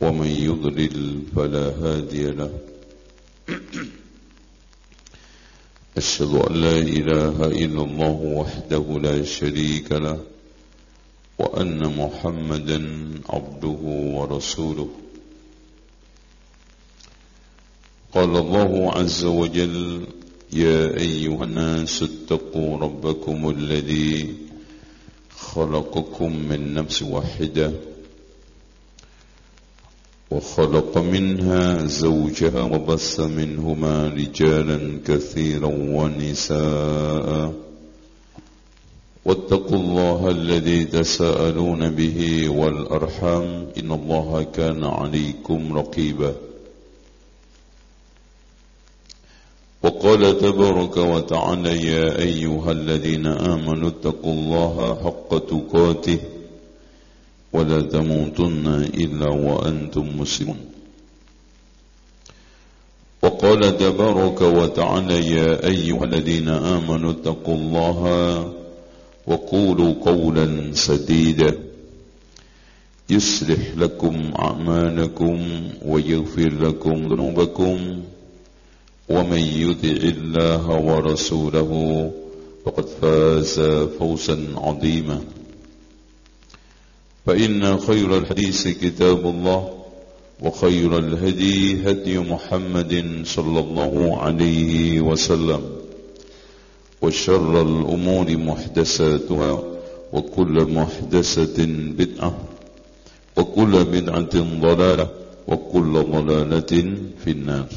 ومن يضلل فلا هادي له. أشهد أن لا إله إلا الله وحده لا شريك له وأن محمدا عبده ورسوله. قال الله عز وجل يا أيها الناس اتقوا ربكم الذي خلقكم من نفس واحدة وخلق منها زوجها وبث منهما رجالا كثيرا ونساء. واتقوا الله الذي تساءلون به والأرحام. إن الله كان عليكم رقيبا. وقال تبارك وتعالى يا أيها الذين آمنوا اتقوا الله حق تقاته. ولا تموتن إلا وأنتم مسلمون. وقال تبارك وتعالى يا أيها الذين آمنوا اتقوا الله وقولوا قولا سديدا يصلح لكم أعمالكم ويغفر لكم ذنوبكم ومن يطع الله ورسوله فقد فاز فوزا عظيما. فإن خير الحديث كتاب الله وخير الهدي هدي محمد صلى الله عليه وسلم وشر الأمور محدثاتها وكل محدثة بدعة وكل بدعة ضلالة وكل ضلالة في النار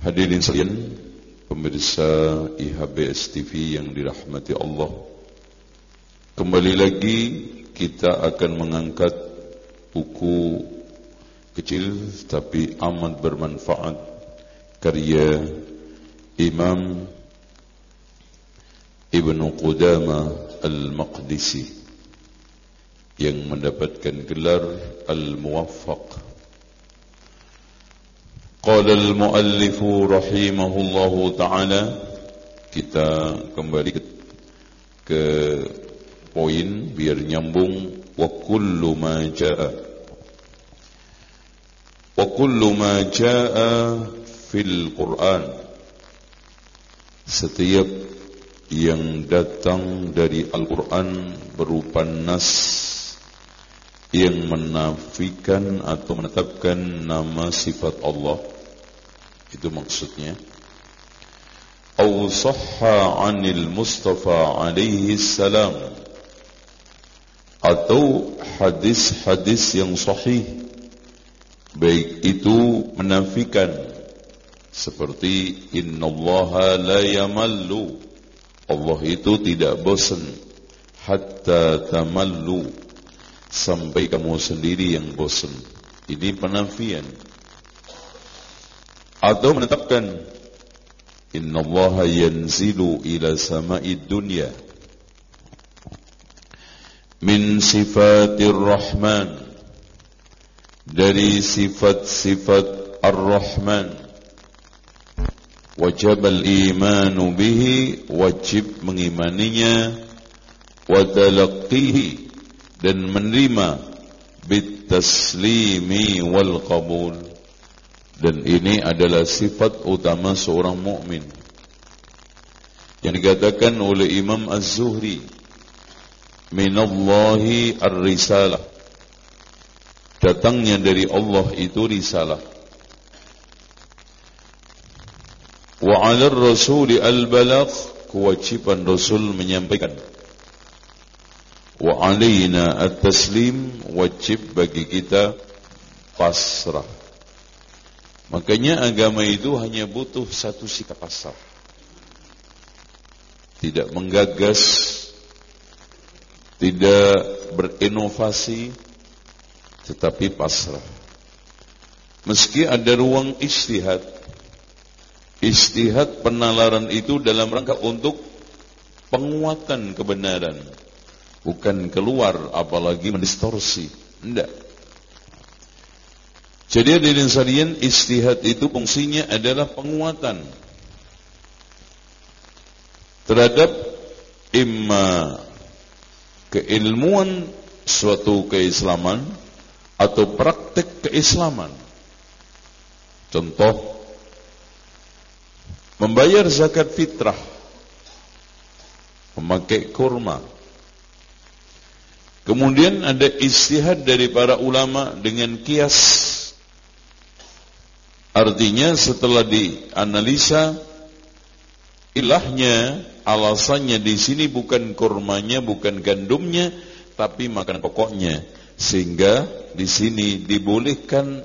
Hadirin sekalian, pemirsa IHBS TV yang dirahmati Allah. Kembali lagi kita akan mengangkat buku kecil tapi amat bermanfaat karya Imam Ibnu Qudama Al-Maqdisi yang mendapatkan gelar Al-Muwaffaq. Qala al-muallifu rahimahullahu ta'ala Kita kembali ke, ke poin biar nyambung. Wa kullu ma ja'a. Wa kullu ma ja'a fil Qur'an. Setiap yang datang dari Al-Quran berupa nas yang menafikan atau menetapkan nama sifat Allah. Itu maksudnya. Au sahha 'anil Mustafa alaihi salam atau hadis-hadis yang sahih baik itu menafikan seperti innallaha la yamallu Allah itu tidak bosan hatta tamallu sampai kamu sendiri yang bosan. Ini penafian. Atau menetapkan Inna Allah yanzilu ila sama'id dunya min sifatir rahman. Dari sifat-sifat ar-rahman. Wajib al-imanu bihi wajib mengimaninya. Wa talaqqihi dan menerima bitaslimi wal qabul dan ini adalah sifat utama seorang mukmin. Yang dikatakan oleh Imam Az-Zuhri minallahi ar-risalah datangnya dari Allah itu risalah. Wa 'ala ar-rasuli al-balagh kewajiban rasul menyampaikan. Wa alaina at-taslim wajib bagi kita pasrah. Makanya agama itu hanya butuh satu sikap pasrah. Tidak menggagas tidak berinovasi tetapi pasrah. Meski ada ruang istihad, istihad penalaran itu dalam rangka untuk penguatan kebenaran, bukan keluar apalagi mendistorsi. Tidak. Jadi hadirin sekalian, istihad itu fungsinya adalah penguatan terhadap imma keilmuan suatu keislaman atau praktek keislaman. Contoh membayar zakat fitrah, memakai kurma. Kemudian ada istihad dari para ulama dengan kias. Artinya setelah dianalisa ilahnya alasannya di sini bukan kurmanya, bukan gandumnya, tapi makan pokoknya. Sehingga di sini dibolehkan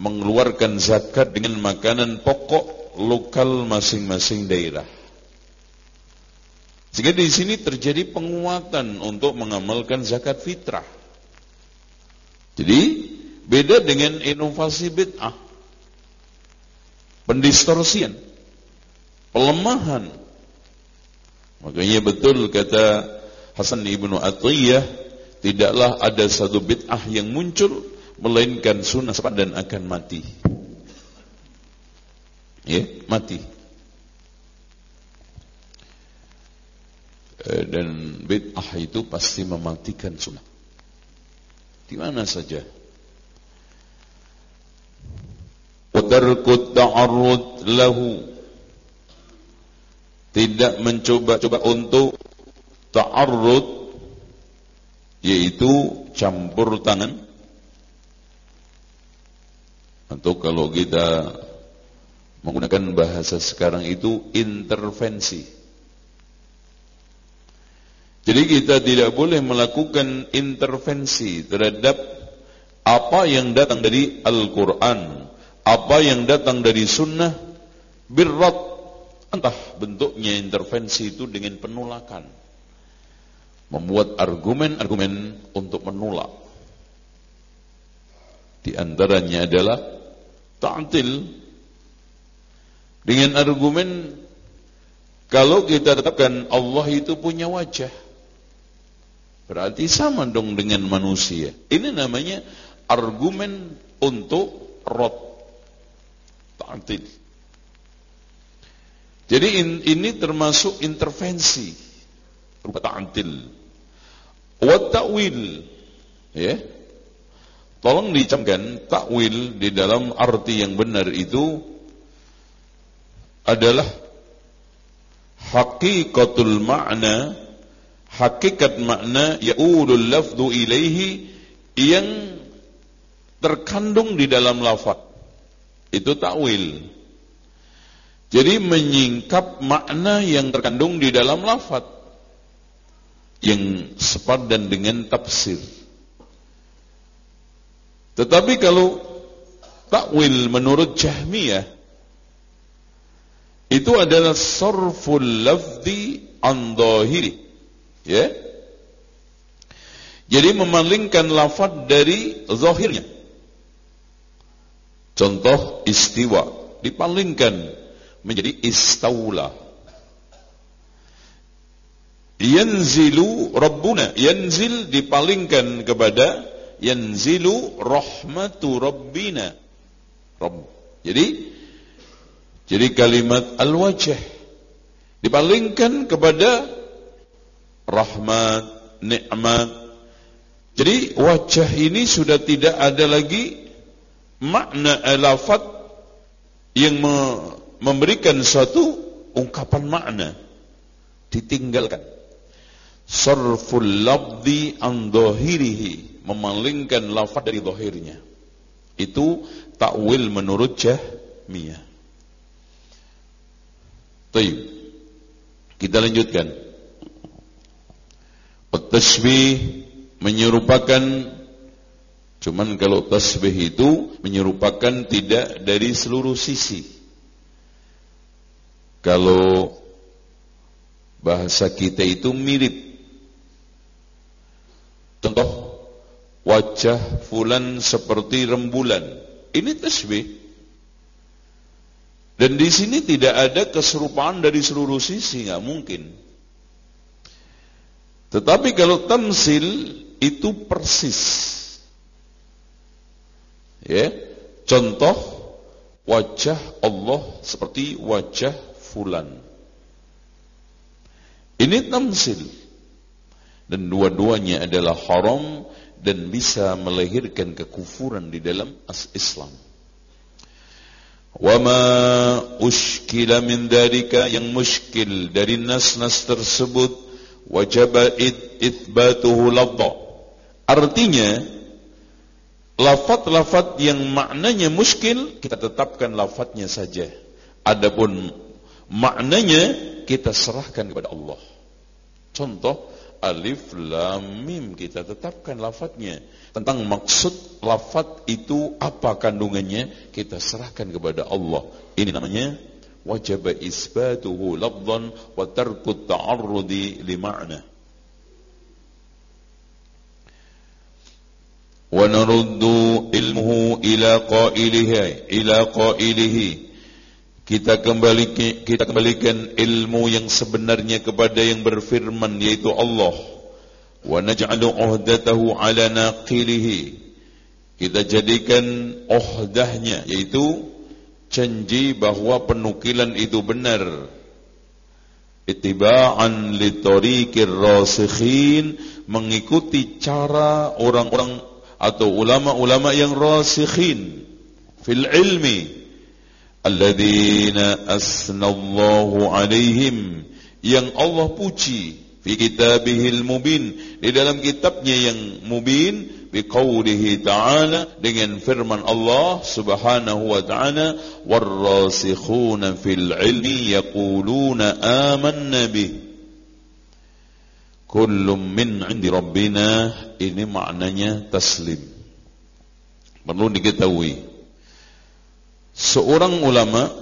mengeluarkan zakat dengan makanan pokok lokal masing-masing daerah. Sehingga di sini terjadi penguatan untuk mengamalkan zakat fitrah. Jadi beda dengan inovasi bid'ah. Pendistorsian. Pelemahan. Makanya betul kata Hasan ibnu Atiyah, tidaklah ada satu bid'ah yang muncul melainkan sunnah dan akan mati. Ya, mati. Eh, dan bid'ah itu pasti mematikan sunnah. Di mana saja. Tidak mencoba-coba untuk ta'arrud yaitu campur tangan atau kalau kita menggunakan bahasa sekarang itu intervensi. Jadi kita tidak boleh melakukan intervensi terhadap apa yang datang dari Al-Quran, apa yang datang dari Sunnah, birrat, entah bentuknya intervensi itu dengan penolakan. Membuat argumen-argumen untuk menolak. Di antaranya adalah ta'til dengan argumen kalau kita tetapkan Allah itu punya wajah berarti sama dong dengan manusia. Ini namanya argumen untuk rot ta'til. Jadi ini termasuk intervensi berupa ta'til. Wa ta'wil ya Tolong dicamkan takwil di dalam arti yang benar itu adalah hakikatul makna, hakikat makna yaulul lafdu ilaihi yang terkandung di dalam lafaz. Itu takwil. Jadi menyingkap makna yang terkandung di dalam lafaz yang sepadan dengan tafsir. Tetapi kalau takwil menurut Jahmiyah itu adalah sarful lafzi an dhahiri. Ya. Jadi memalingkan lafaz dari zahirnya. Contoh istiwa dipalingkan menjadi istaula. Yanzilu Rabbuna, yanzil dipalingkan kepada yanzilu rahmatu rabbina. Rabb. Jadi jadi kalimat al-wajh dipalingkan kepada rahmat, nikmat. Jadi wajah ini sudah tidak ada lagi makna lafaz yang memberikan suatu ungkapan makna ditinggalkan. Sarful labdi an memalingkan lafaz dari zahirnya. Itu takwil menurut Jahmiyah. Baik. Kita lanjutkan. Tasbih menyerupakan cuman kalau tasbih itu menyerupakan tidak dari seluruh sisi. Kalau bahasa kita itu mirip. Contoh wajah fulan seperti rembulan. Ini tasbih. Dan di sini tidak ada keserupaan dari seluruh sisi, nggak mungkin. Tetapi kalau tamsil itu persis. Ya, contoh wajah Allah seperti wajah fulan. Ini tamsil. Dan dua-duanya adalah haram dan bisa melahirkan kekufuran di dalam Islam. Wama ushkila min dalika yang muskil dari nas-nas tersebut wajib ithbatuhu lafdha. Artinya lafat-lafat yang maknanya muskil kita tetapkan lafadznya saja. Adapun maknanya kita serahkan kepada Allah. Contoh alif lam mim. Kita tetapkan lafadznya. Tentang maksud lafadz itu apa kandungannya kita serahkan kepada Allah. Ini namanya wajib isbatuhu lafdhan wa tarku ta'arrudi li ma'na naruddu ilmuhu ila qailihi ila qailihi kita kembali kita kembalikan ilmu yang sebenarnya kepada yang berfirman yaitu Allah. Wa naj'alu uhdatahu ala naqilihi. Kita jadikan uhdahnya yaitu janji bahwa penukilan itu benar. Ittiba'an li tariqir rasikhin mengikuti cara orang-orang atau ulama-ulama yang rasikhin fil ilmi alladzina asnallahu alaihim yang Allah puji fi kitabihil mubin. Di dalam kitabnya yang mubin biqaulihi ta'ala dengan firman Allah subhanahu wa ta'ala warrasikhuna fil ilmi yaquluna amanna bih. Kullum min indi rabbina ini maknanya taslim. Perlu diketahui seorang ulama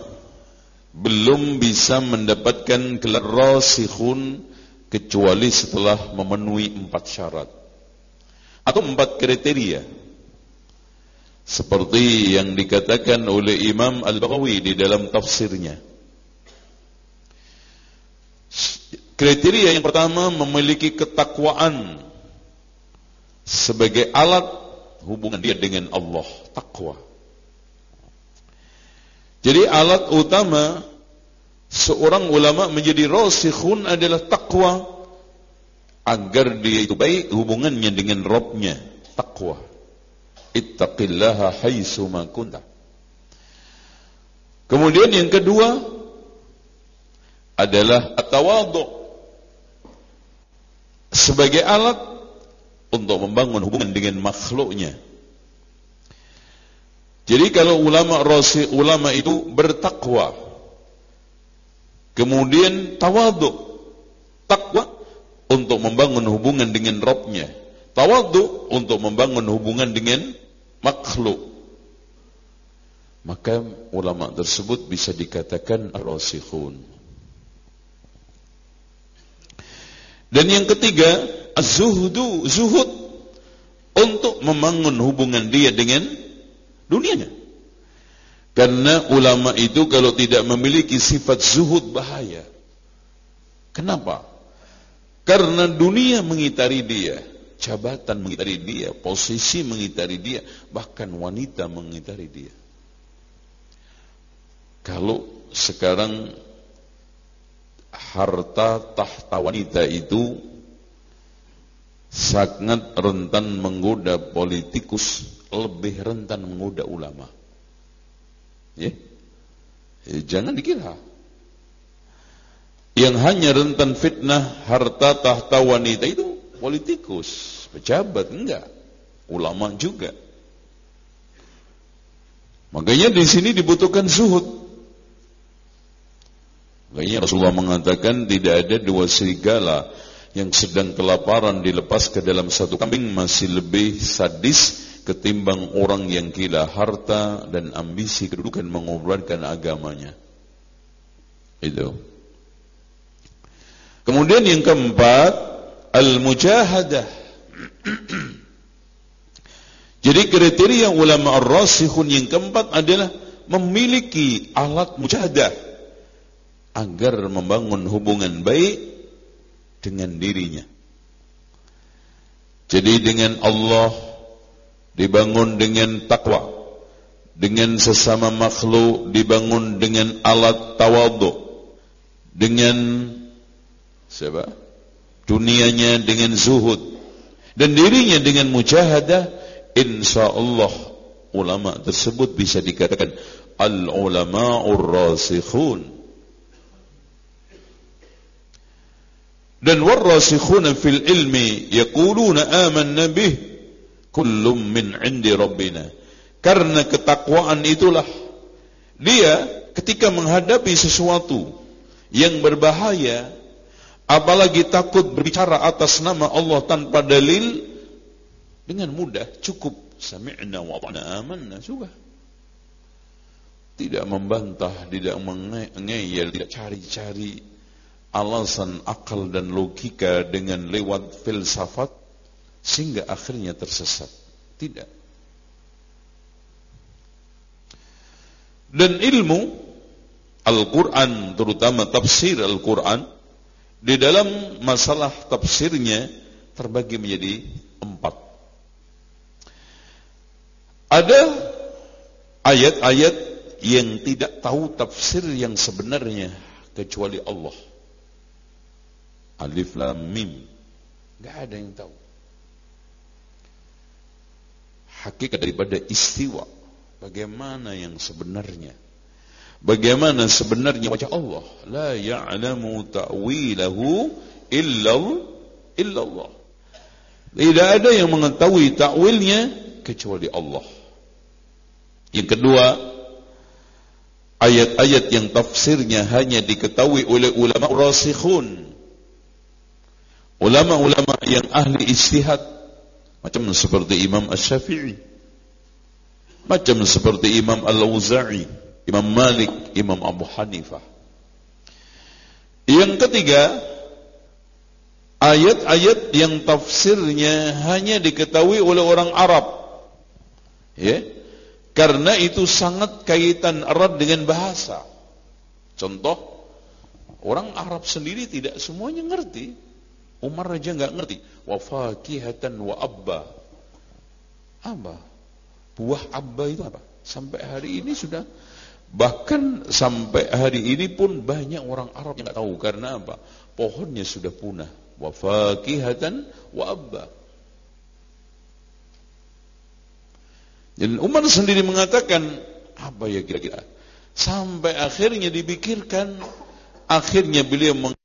belum bisa mendapatkan gelar rasikhun kecuali setelah memenuhi empat syarat. Atau empat kriteria. Seperti yang dikatakan oleh Imam Al-Baghawi di dalam tafsirnya. Kriteria yang pertama memiliki ketakwaan sebagai alat hubungan dia dengan Allah takwa jadi alat utama seorang ulama menjadi rasikhun adalah takwa agar dia itu baik hubungannya dengan Robnya. Takwa ittaqillaha haitsu ma kunta. Kemudian yang kedua adalah at-tawadhu. Sebagai alat untuk membangun hubungan dengan makhluknya jadi kalau ulama rasi ulama itu bertakwa, kemudian tawadu, takwa untuk membangun hubungan dengan Robnya, tawadu untuk membangun hubungan dengan makhluk. Maka ulama tersebut bisa dikatakan rasikhun. Dan yang ketiga, az-zuhdu, zuhud untuk membangun hubungan dia dengan dunianya. Karena ulama itu kalau tidak memiliki sifat zuhud bahaya. Kenapa? Karena dunia mengitari dia, jabatan mengitari dia, posisi mengitari dia, bahkan wanita mengitari dia. Kalau sekarang harta tahta wanita itu sangat rentan menggoda politikus lebih rentan menggoda ulama. Ya. ya jangan dikira. Yang hanya rentan fitnah harta tahta wanita itu politikus, pejabat enggak, ulama juga. Makanya di sini dibutuhkan zuhud. Makanya Rasulullah mengatakan tidak ada dua serigala yang sedang kelaparan dilepas ke dalam satu kambing masih lebih sadis ketimbang orang yang gila harta dan ambisi kedudukan mengorbankan agamanya. Itu. Kemudian yang keempat, al-mujahadah. Jadi kriteria ulama ar-rasikhun yang keempat adalah memiliki alat mujahadah agar membangun hubungan baik dengan dirinya. Jadi dengan Allah dibangun dengan takwa. Dengan sesama makhluk dibangun dengan alat tawadhu. Dengan siapa? Dunianya dengan zuhud dan dirinya dengan mujahadah insyaallah ulama tersebut bisa dikatakan al ulama'ur rasikhun dan warasikhuna fil ilmi yaquluna amanna bih kullum min indi rabbina. Karena ketakwaan itulah dia ketika menghadapi sesuatu yang berbahaya apalagi takut berbicara atas nama Allah tanpa dalil dengan mudah cukup. Sami'na wa amanna sudah tidak membantah tidak mengeyel tidak cari-cari alasan akal dan logika dengan lewat filsafat sehingga akhirnya tersesat tidak dan ilmu Al-Quran terutama tafsir Al-Quran di dalam masalah tafsirnya terbagi menjadi empat. Ada ayat-ayat yang tidak tahu tafsir yang sebenarnya kecuali Allah. Alif Lam Mim. Gak ada yang tahu. Hakikat daripada istiwa. Bagaimana yang sebenarnya. Bagaimana sebenarnya wajah Allah? La ya'lamu ta'wilahu illa illallah. Tidak ada yang mengetahui takwilnya kecuali Allah. Yang kedua, ayat-ayat yang tafsirnya hanya diketahui oleh ulama rasikhun. Ulama-ulama yang ahli istihad macam seperti Imam Asy-Syafi'i. Macam seperti Imam Al-Auza'i Imam Malik, Imam Abu Hanifah. Yang ketiga, ayat-ayat yang tafsirnya hanya diketahui oleh orang Arab. Ya. Karena itu sangat kaitan erat dengan bahasa. Contoh, orang Arab sendiri tidak semuanya ngerti. Umar aja nggak ngerti. Wa fakihatan wa abba. Apa? Buah abba itu apa? Sampai hari ini sudah Bahkan sampai hari ini pun banyak orang Arab yang tidak tahu karena apa? Pohonnya sudah punah. Wa fakihatan wa abba. Dan Umar sendiri mengatakan apa ya kira-kira? Sampai akhirnya dipikirkan, akhirnya beliau meng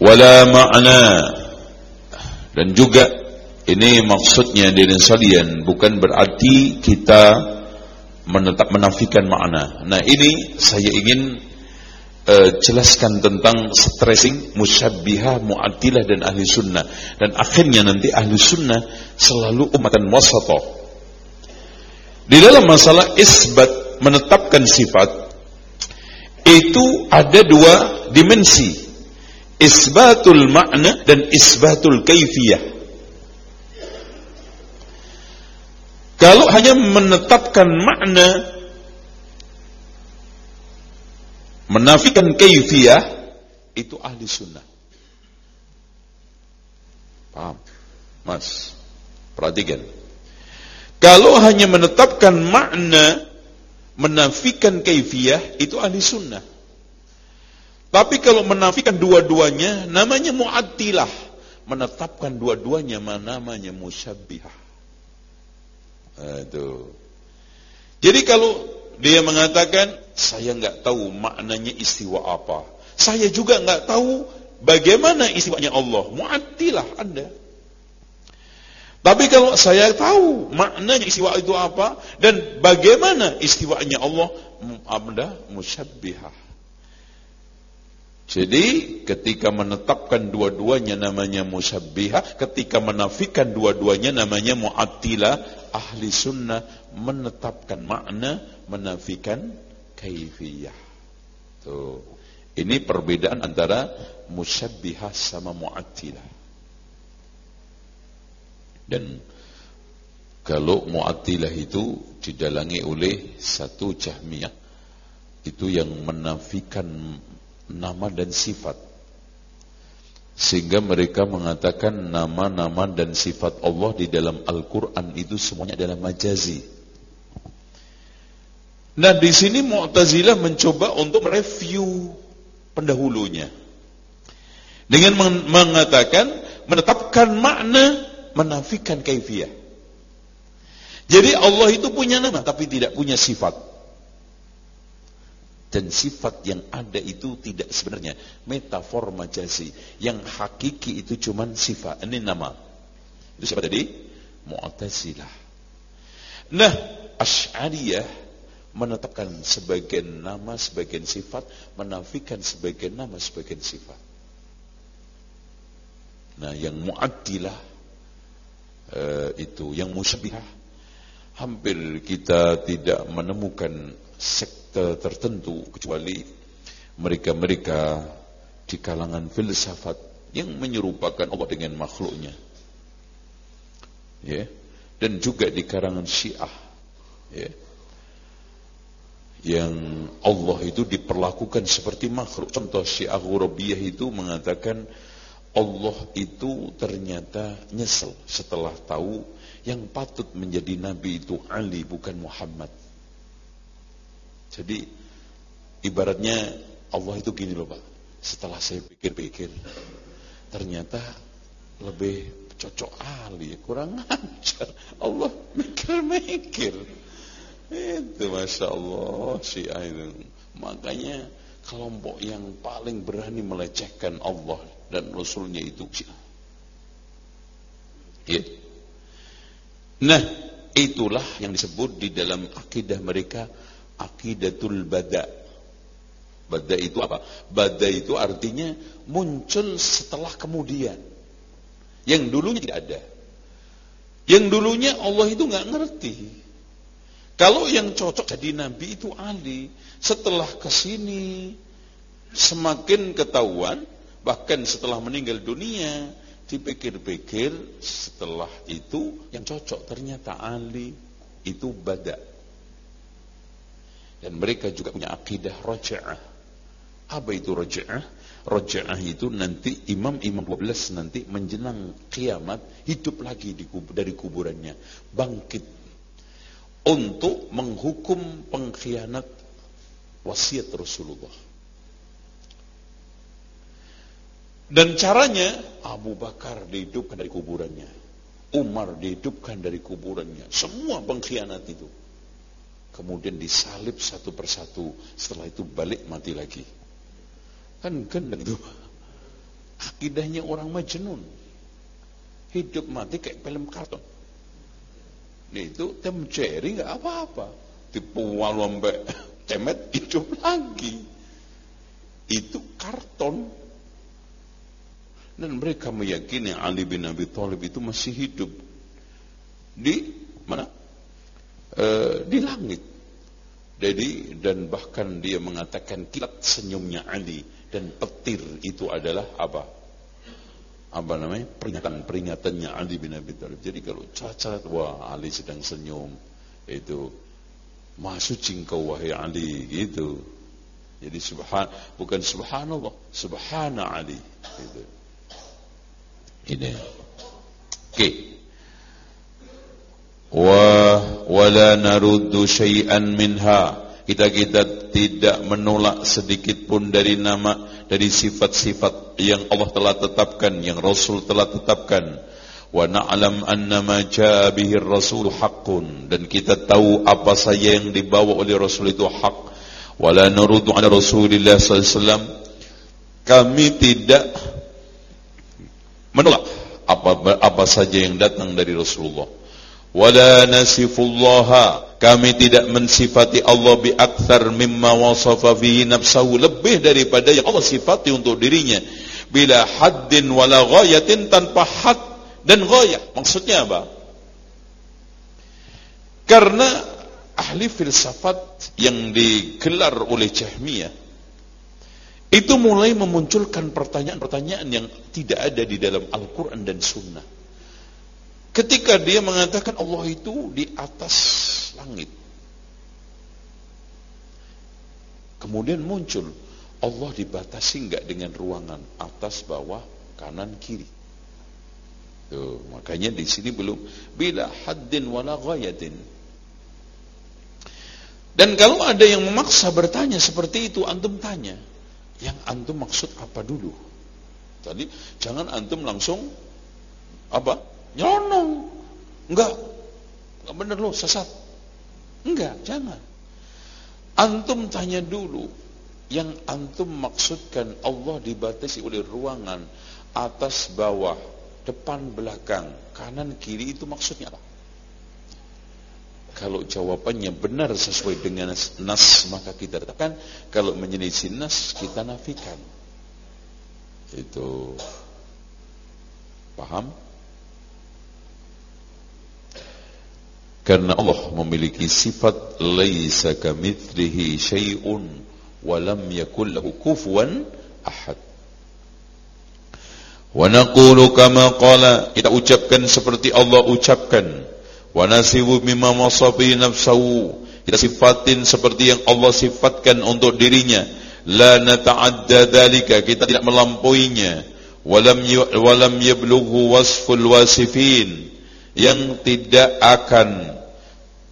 wala makna dan juga ini maksudnya dari salian bukan berarti kita menetap menafikan makna. Nah ini saya ingin uh, jelaskan tentang stressing musyabbiha, mu'attilah dan ahli sunnah. Dan akhirnya nanti ahli sunnah selalu umatan wasatoh. Di dalam masalah isbat menetapkan sifat itu ada dua dimensi isbatul makna dan isbatul kaifiyah. Kalau hanya menetapkan makna menafikan kaifiyah itu ahli sunnah. Paham? Mas, perhatikan. Kalau hanya menetapkan makna menafikan kaifiyah itu ahli sunnah. Tapi kalau menafikan dua-duanya namanya mu'attilah. Menetapkan dua-duanya namanya musyabbihah. Aduh. Jadi kalau dia mengatakan saya nggak tahu maknanya istiwa apa. Saya juga nggak tahu bagaimana istiwanya Allah. Mu'attilah Anda. Tapi kalau saya tahu maknanya istiwa itu apa dan bagaimana istiwanya Allah, Anda musyabbihah. Jadi ketika menetapkan dua-duanya namanya musyabbihah, ketika menafikan dua-duanya namanya mu'attilah, ahli sunnah menetapkan makna, menafikan kaifiyah. Tuh. Ini perbedaan antara musyabbihah sama mu'attilah. Dan kalau mu'attilah itu didalangi oleh satu jahmiyah, itu yang menafikan nama dan sifat. Sehingga mereka mengatakan nama-nama dan sifat Allah di dalam Al-Quran itu semuanya adalah majazi. Nah di sini Mu'tazilah mencoba untuk mereview pendahulunya. Dengan mengatakan, menetapkan makna, menafikan kaifiyah. Jadi Allah itu punya nama tapi tidak punya sifat dan sifat yang ada itu tidak sebenarnya. Metafor majazi yang hakiki itu cuma sifat. Ini nama. Itu siapa tadi? Mu'tazilah. Nah Asy'ariyah menetapkan sebagian nama sebagian sifat menafikan sebagian nama sebagian sifat. Nah yang Mu'addilah uh, itu. Yang musyabihah hampir kita tidak menemukan sekte tertentu kecuali mereka-mereka di kalangan filsafat yang menyerupakan Allah dengan makhluknya. Ya. Dan juga di kalangan Syiah. Ya. Yang Allah itu diperlakukan seperti makhluk. Contoh Syiah Ghurabiyah itu mengatakan Allah itu ternyata nyesel setelah tahu yang patut menjadi nabi itu Ali bukan Muhammad. Jadi ibaratnya Allah itu gini loh Pak. Setelah saya pikir-pikir, ternyata lebih cocok Ali, kurang ajar. Allah mikir-mikir. Itu Masya Allah Syiah itu. Makanya kelompok yang paling berani melecehkan Allah dan Rasulnya itu Syiah. Ya. Nah, itulah yang disebut di dalam akidah mereka akidatul bada. Bada itu apa? Bada itu artinya muncul setelah kemudian. Yang dulunya tidak ada. Yang dulunya Allah itu nggak ngerti. Kalau yang cocok jadi nabi itu Ali. Setelah ke sini semakin ketahuan, bahkan setelah meninggal dunia, dipikir-pikir setelah itu yang cocok ternyata Ali itu badak. Dan mereka juga punya akidah roja'ah. Apa itu roja'ah? Roja'ah itu nanti imam-imam 12 nanti menjelang kiamat hidup lagi di kubur, dari kuburannya. Bangkit. Untuk menghukum pengkhianat wasiat Rasulullah. Dan caranya Abu Bakar dihidupkan dari kuburannya. Umar dihidupkan dari kuburannya. Semua pengkhianat itu kemudian disalib satu persatu, setelah itu balik mati lagi. Kan kan itu. Akidahnya orang majnun. Hidup mati kayak film karton. Nah, itu tem Jerry nggak apa-apa. Dipual sampai cemet hidup lagi. Itu karton. Dan mereka meyakini Ali bin Abi Thalib itu masih hidup di mana? E, di langit. Jadi dan bahkan dia mengatakan kilat senyumnya Ali dan petir itu adalah apa? Apa namanya? Peringatan peringatannya Ali bin Abi Thalib. Jadi kalau cacat wah Ali sedang senyum itu masuk engkau wahai Ali gitu. Jadi subhan bukan subhanallah, subhana Ali gitu. Ini. Oke. Okay. Wa wala naruddu syai'an minha. Kita kita tidak menolak sedikit pun dari nama dari sifat-sifat yang Allah telah tetapkan, yang Rasul telah tetapkan. Wa na'lam anna ma jaa bihi rasul haqqun dan kita tahu apa saja yang dibawa oleh Rasul itu hak. Wala nuruddu ala Rasulillah sallallahu alaihi wasallam. Kami tidak menolak. Apa apa saja yang datang dari Rasulullah. Wala nasifullaha. Kami tidak mensifati Allah bi akthar mimma wasafa fihi nafsahu. Lebih daripada yang Allah sifati untuk dirinya. Bila haddin wala ghayatin tanpa had dan ghayah. Maksudnya apa? Karena ahli filsafat yang digelar oleh Jahmiyah itu mulai memunculkan pertanyaan-pertanyaan yang tidak ada di dalam Al-Quran dan Sunnah. Ketika dia mengatakan Allah itu di atas langit. Kemudian muncul Allah dibatasi enggak dengan ruangan atas, bawah, kanan, kiri. Tuh, makanya di sini belum bila haddin wala ghayatin. Dan kalau ada yang memaksa bertanya seperti itu, antum tanya. Yang antum maksud apa dulu? Tadi jangan antum langsung apa? Nyonong. Enggak. Enggak benar lo, sesat. Enggak, jangan. Antum tanya dulu yang antum maksudkan Allah dibatasi oleh ruangan atas bawah, depan belakang, kanan kiri itu maksudnya apa? Kalau jawabannya benar sesuai dengan nas, maka kita katakan. Kalau menyelisih nas, kita nafikan. Itu paham? Karena Allah memiliki sifat laisa kamitslihi syai'un wa lam yakul lahu kufuwan ahad. Wa naqulu kama qala kita ucapkan seperti Allah ucapkan wa nasibu mimma wasafi nafsahu. Kita sifatin seperti yang Allah sifatkan untuk dirinya. La nata'adda dalika kita tidak melampauinya. Walam walam yablughu wasful wasifin. Yang tidak akan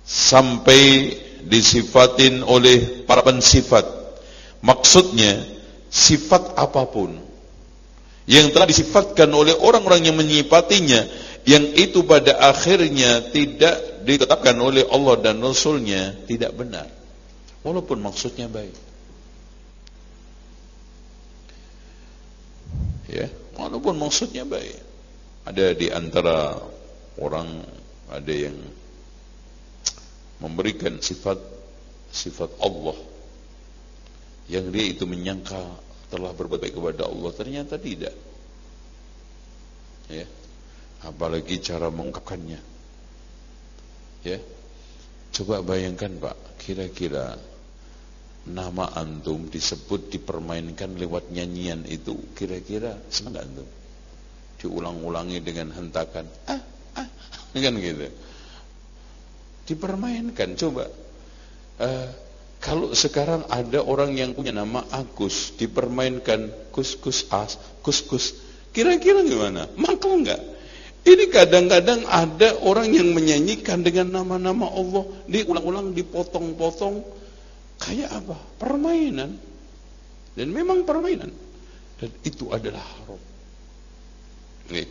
sampai disifatin oleh para pensifat. Maksudnya sifat apa pun yang telah disifatkan oleh orang-orang yang menyifatinya yang itu pada akhirnya tidak ditetapkan oleh Allah dan Rasulnya tidak benar. Walaupun maksudnya baik. Ya walaupun maksudnya baik. Ada di antara orang ada yang memberikan sifat sifat Allah. Yang dia itu menyangka telah berbuat baik kepada Allah. Ternyata tidak. Ya apalagi cara mengungkapkannya. Ya. Coba bayangkan Pak kira-kira nama antum disebut dipermainkan lewat nyanyian itu kira-kira senang antum? Diulang-ulangi dengan hentakan ah ah kan gitu. Dipermainkan coba. Uh, kalau sekarang ada orang yang punya nama Agus dipermainkan kus kus as kus kus kira-kira gimana? Makul enggak ini kadang-kadang ada orang yang menyanyikan dengan nama-nama Allah, diulang-ulang, dipotong-potong, kayak apa? Permainan. Dan memang permainan. Dan itu adalah haram. Nih.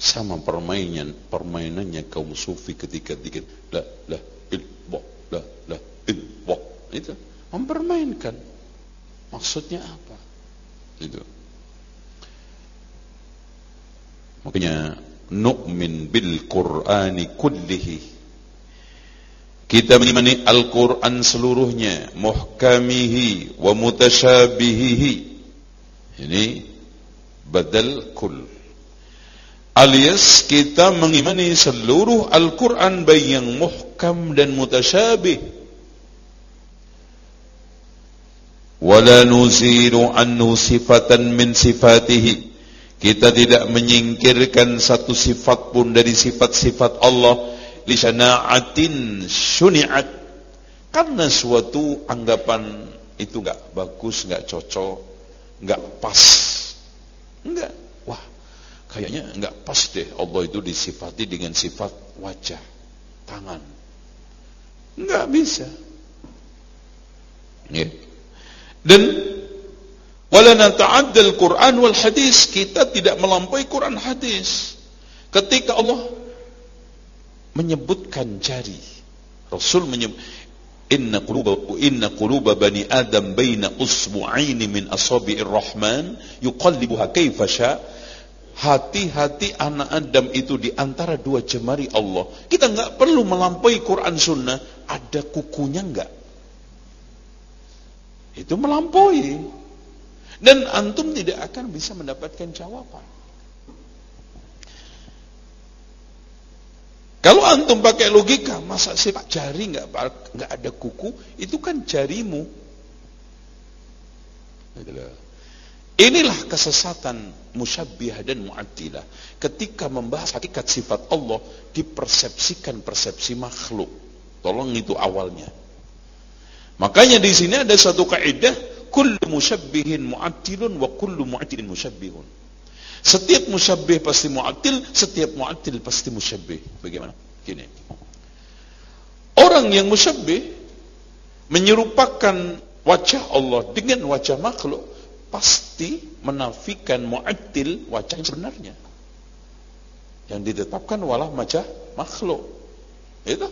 Sama permainan, permainannya kaum sufi ketika dikit la la il la la il Itu mempermainkan. Maksudnya apa? Itu. Makanya nu'min bil Qur'ani kullihi. Kita mengimani Al-Quran seluruhnya, muhkamihi wa mutasyabihihi. Ini badal kul. Alias kita mengimani seluruh Al-Quran baik yang muhkam dan mutasyabih. Wala nuziru annu sifatan min sifatihi. Kita tidak menyingkirkan satu sifat pun dari sifat-sifat Allah li syana'atin syuni'at. Karena suatu anggapan itu enggak bagus, enggak cocok, enggak pas. Enggak. Wah, kayaknya enggak pas deh Allah itu disifati dengan sifat wajah, tangan. Enggak bisa. Ya. Dan Wala nata'addal Quran wal hadis. Kita tidak melampaui Quran hadis. Ketika Allah menyebutkan jari. Rasul menyebut Inna quluba inna quluba bani Adam baina usbu'aini min asabi'ir rahman yuqallibuha kaifa sya. Hati-hati anak Adam itu di antara dua jemari Allah. Kita enggak perlu melampaui Quran Sunnah. Ada kukunya enggak? Itu melampaui. Dan antum tidak akan bisa mendapatkan jawaban. Kalau antum pakai logika, masa sih jari nggak nggak ada kuku, itu kan jarimu. Inilah kesesatan musyabbihah dan mu'attilah. Ketika membahas hakikat sifat Allah, dipersepsikan persepsi makhluk. Tolong itu awalnya. Makanya di sini ada satu kaidah kullu musyabbihin mu'attilun wa kullu mu'attilin musyabbihun. Setiap musyabbih pasti mu'attil, setiap mu'attil pasti musyabbih. Bagaimana? Gini. Orang yang musyabbih menyerupakan wajah Allah dengan wajah makhluk pasti menafikan mu'attil wajah yang sebenarnya. Yang ditetapkan walah wajah makhluk. Itu.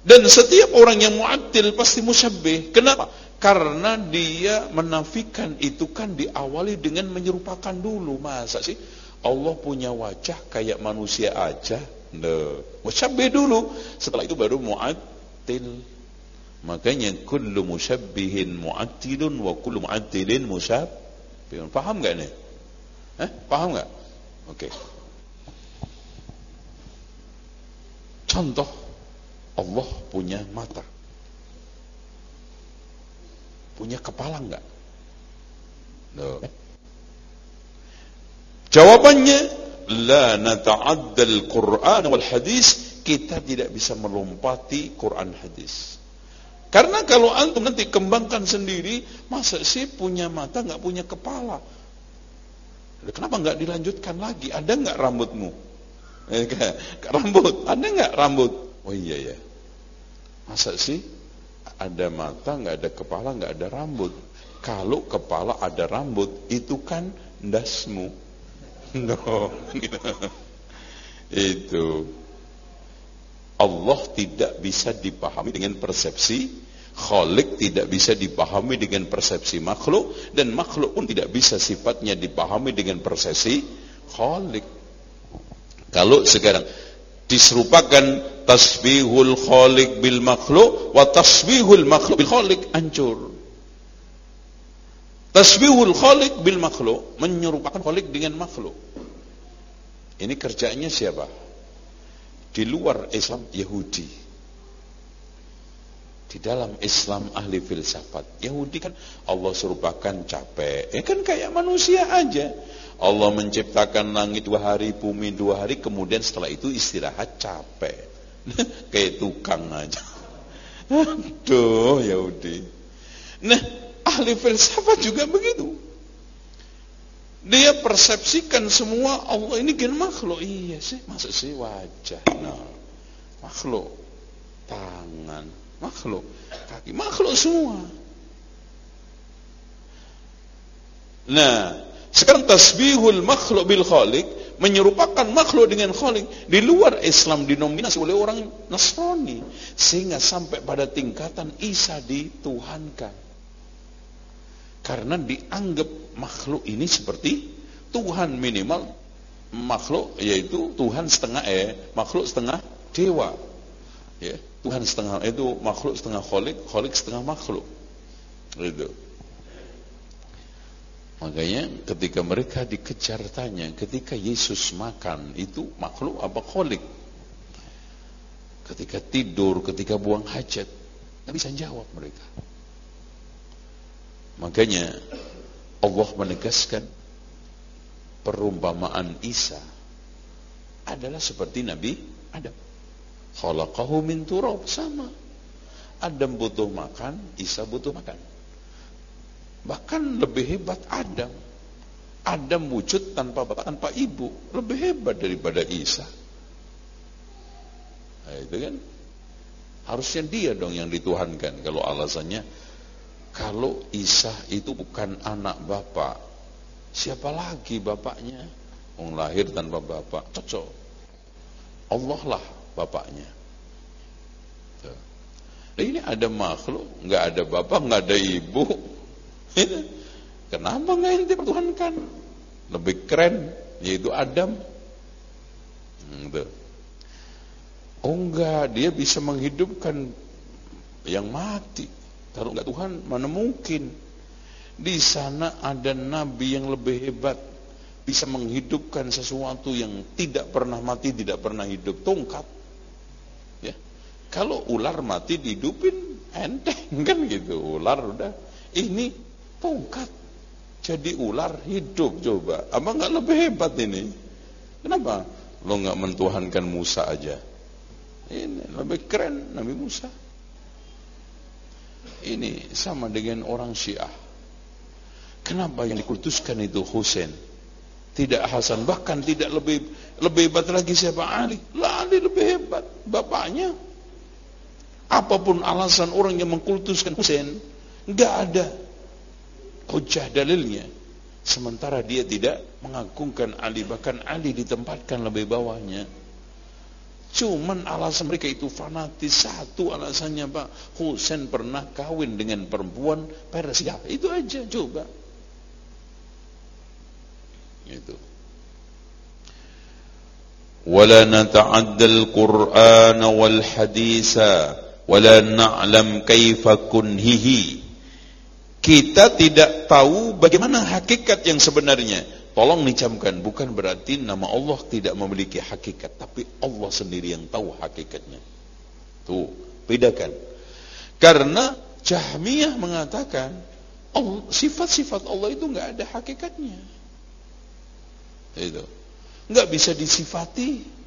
Dan setiap orang yang mu'attil pasti musyabbih. Kenapa? Karena dia menafikan itu kan diawali dengan menyerupakan dulu. Masa sih Allah punya wajah kayak manusia aja? No. Musyabbih dulu. Setelah itu baru mu'attil. Makanya kullu musyabbihin mu'attilun wa kullu mu'attilin musyabbihun. Paham gak nih? Eh, paham gak? Oke. Okay. Contoh Allah punya mata. Punya kepala enggak? No. Jawabannya la nata'addal Quran wal hadis kita tidak bisa melompati Quran hadis. Karena kalau antum nanti kembangkan sendiri, masa sih punya mata nggak punya kepala? Kenapa nggak dilanjutkan lagi? Ada nggak rambutmu? Rambut, ada nggak rambut? Oh iya ya. Masa sih ada mata, nggak ada kepala, nggak ada rambut? Kalau kepala ada rambut, itu kan dasmu. No. itu. Allah tidak bisa dipahami dengan persepsi Khalik tidak bisa dipahami dengan persepsi makhluk dan makhluk pun tidak bisa sifatnya dipahami dengan persepsi Khalik. Kalau sekarang diserupakan tasbihul khaliq bil makhluk wa tasbihul makhluk bil khaliq hancur. Tasbihul khaliq bil makhluk menyerupakan khaliq dengan makhluk. Ini kerjanya siapa? Di luar Islam Yahudi. Di dalam Islam ahli filsafat. Yahudi kan Allah serupakan capek. Ya kan kayak manusia aja. Allah menciptakan langit dua hari, bumi dua hari, kemudian setelah itu istirahat capek. Kayak tukang aja. Aduh, Yahudi. Nah, ahli filsafat juga begitu. Dia persepsikan semua Allah ini kan makhluk. Iya sih, masa sih wajah. Nah, makhluk. Tangan, makhluk. Kaki, makhluk semua. Nah, sekarang tasbihul makhluk bil khalik menyerupakan makhluk dengan khalik di luar Islam dinominasi oleh orang Nasrani. Sehingga sampai pada tingkatan Isa dituhankan. Karena dianggap makhluk ini seperti Tuhan minimal makhluk yaitu Tuhan setengah eh makhluk setengah dewa. Ya Tuhan setengah itu makhluk setengah kholik kholik setengah makhluk. Itu Makanya ketika mereka dikejar tanya, ketika Yesus makan itu makhluk apa kholik? Ketika tidur, ketika buang hajat, tidak bisa jawab mereka. Makanya Allah menegaskan perumpamaan Isa adalah seperti Nabi Adam. Khalaqahu min turab sama. Adam butuh makan, Isa butuh makan. Bahkan lebih hebat Adam. Adam wujud tanpa bapak, tanpa ibu. Lebih hebat daripada Isa. Nah, itu kan. Harusnya dia dong yang dituhankan. Kalau alasannya, kalau Isa itu bukan anak bapak, siapa lagi bapaknya? Orang lahir tanpa bapak, cocok. Allah lah bapaknya. Nah, ini ada makhluk, nggak ada bapak, nggak ada ibu, Kenapa nggak ente pertuhankan? Lebih keren, yaitu Adam. Gitu. Oh enggak, dia bisa menghidupkan yang mati. Kalau enggak Tuhan, mana mungkin? Di sana ada nabi yang lebih hebat, bisa menghidupkan sesuatu yang tidak pernah mati, tidak pernah hidup, tongkat. Ya. Kalau ular mati dihidupin enteng kan gitu. Ular udah ini Tongkat jadi ular hidup coba. Apa nggak lebih hebat ini? Kenapa? Lo nggak mentuhankan Musa aja. Ini lebih keren Nabi Musa. Ini sama dengan orang Syiah. Kenapa yang dikultuskan itu Husain? Tidak Hasan, bahkan tidak lebih lebih hebat lagi siapa Ali? Lah Ali lebih hebat, bapaknya. Apa pun alasan orang yang mengkultuskan Husain, nggak ada hujah dalilnya sementara dia tidak mengagungkan Ali bahkan Ali ditempatkan lebih bawahnya cuman alasan mereka itu fanatis satu alasannya Pak Husain pernah kawin dengan perempuan Persia itu aja coba itu ولا نتعدى القرآن والحديث ولا نعلم كيف كنهه kita tidak tahu bagaimana hakikat yang sebenarnya. Tolong dicamkan, bukan berarti nama Allah tidak memiliki hakikat, tapi Allah sendiri yang tahu hakikatnya. Tuh, bedakan. Karena Jahmiyah mengatakan sifat-sifat Allah itu nggak ada hakikatnya. Itu. nggak bisa disifati.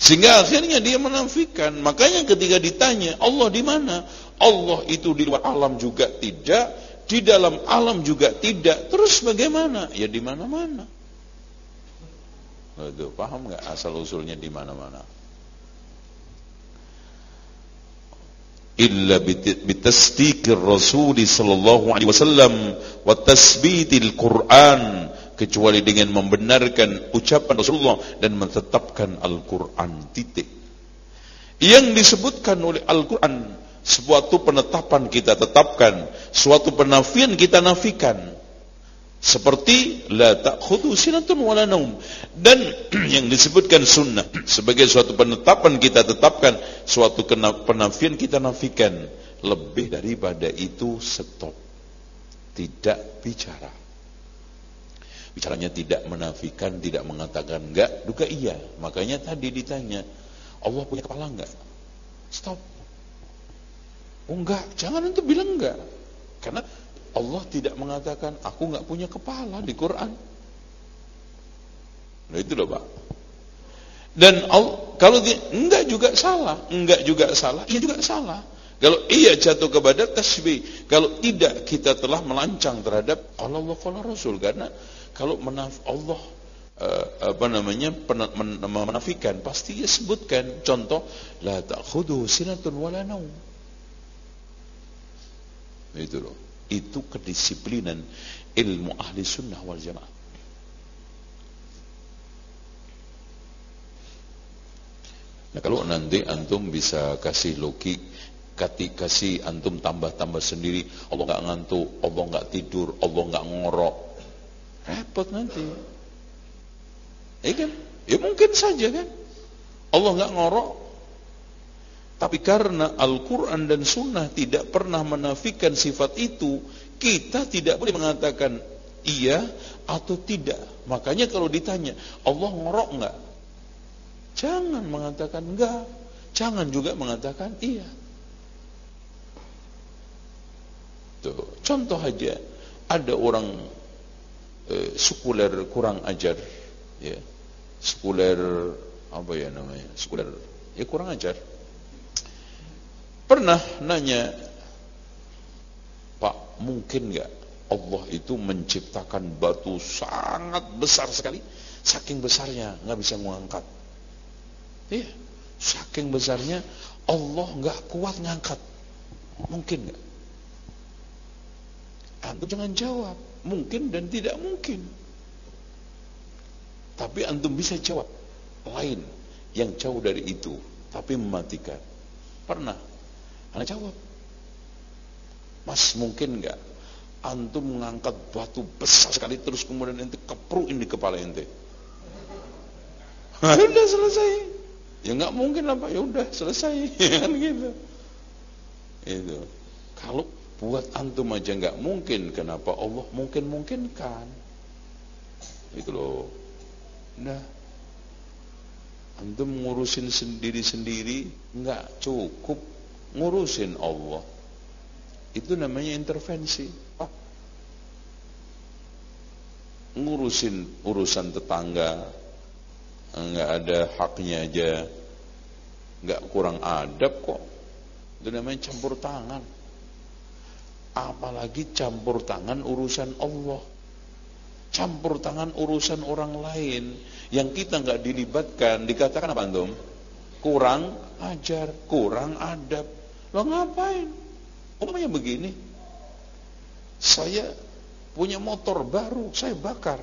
Sehingga akhirnya dia menafikan. Makanya ketika ditanya, Allah di mana? Allah itu di luar alam juga tidak, di dalam alam juga tidak. Terus bagaimana? Ya di mana-mana. Itu paham nggak asal usulnya di mana-mana? Illa bitasdiqir Rasul sallallahu alaihi wasallam wa tasbitil Quran kecuali dengan membenarkan ucapan Rasulullah dan menetapkan Al-Quran titik. Yang disebutkan oleh Al-Quran Suatu penetapan kita tetapkan, suatu penafian kita nafikan. Seperti la ta'khudhu sinatun wala naum. Dan yang disebutkan sunnah sebagai suatu penetapan kita tetapkan, suatu penafian kita nafikan. Lebih daripada itu stop. Tidak bicara. Bicaranya tidak menafikan, tidak mengatakan enggak, juga iya. Makanya tadi ditanya, Allah punya kepala enggak? Stop. Oh enggak, jangan untuk bilang enggak. Karena Allah tidak mengatakan aku enggak punya kepala di Quran. Nah itu loh Pak. Dan Allah, kalau dia, enggak juga salah, enggak juga salah, iya juga salah. Kalau iya jatuh kepada tasbih, kalau tidak kita telah melancang terhadap Allah Allah Rasul karena kalau menaf Allah uh, apa namanya menafikan pasti dia sebutkan contoh la ta'khudhu sinatun wala naum itu loh. Itu kedisiplinan ilmu ahli sunnah wal jamaah. Nah kalau nanti antum bisa kasih logi, kasih antum tambah-tambah sendiri, Allah nggak ngantuk, Allah nggak tidur, Allah nggak ngorok, repot nanti. Ya kan? Ya mungkin saja kan. Allah nggak ngorok, tapi karena Al-Quran dan Sunnah tidak pernah menafikan sifat itu, kita tidak boleh mengatakan iya atau tidak. Makanya kalau ditanya, Allah ngorok nggak? Jangan mengatakan enggak. Jangan juga mengatakan iya. Tuh, contoh aja, ada orang eh, sekuler kurang ajar, ya, sekuler apa ya namanya, sekuler, ya kurang ajar. Pernah nanya, Pak, mungkin nggak Allah itu menciptakan batu sangat besar sekali, saking besarnya nggak bisa mengangkat. Iya, saking besarnya Allah nggak kuat ngangkat. Mungkin nggak? Antum jangan jawab, mungkin dan tidak mungkin. Tapi antum bisa jawab lain yang jauh dari itu, tapi mematikan. Pernah? Anda jawab. Mas mungkin nggak antum mengangkat batu besar sekali terus kemudian ente kepruin di kepala ente. Nah, udah selesai. Ya nggak mungkin lah Pak, ya udah selesai kan gitu. Itu. Kalau buat antum aja nggak mungkin, kenapa Allah mungkin mungkinkan? Itu loh. Nah, antum ngurusin sendiri-sendiri nggak cukup ngurusin Allah. Itu namanya intervensi. Ngurusin urusan tetangga, nggak ada haknya aja, nggak kurang adab kok. Itu namanya campur tangan. Apalagi campur tangan urusan Allah. Campur tangan urusan orang lain yang kita nggak dilibatkan, dikatakan apa antum? Kurang ajar, kurang adab. Lo ngapain? Umpamanya begini, saya punya motor baru, saya bakar.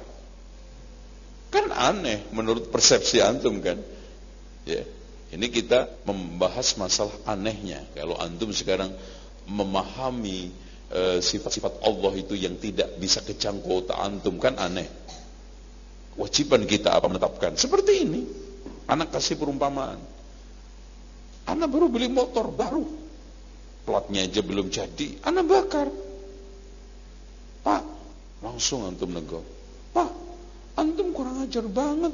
Kan aneh menurut persepsi antum kan? Ya. Ini kita membahas masalah anehnya. Kalau antum sekarang memahami eh, sifat-sifat Allah itu yang tidak bisa kecangkau otak antum kan aneh. Wajiban kita apa menetapkan? Seperti ini. Anak kasih perumpamaan. Anak baru beli motor baru. Platnya aja belum jadi. Anak bakar. Pak, langsung antum nego. Pak, Antum kurang ajar banget.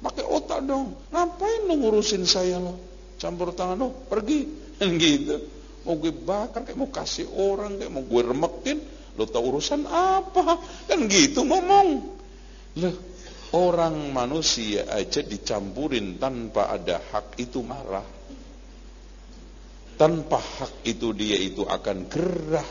Pakai otak dong. Ngapain lo ngurusin saya lo? Campur tangan lo, pergi. Kan gitu. Mau gue bakar kayak mau kasih orang kayak mau gue remekin, lo tau urusan apa? Kan gitu ngomong. Loh, orang manusia aja dicampurin tanpa ada hak itu marah. Tanpa hak itu dia itu akan gerah.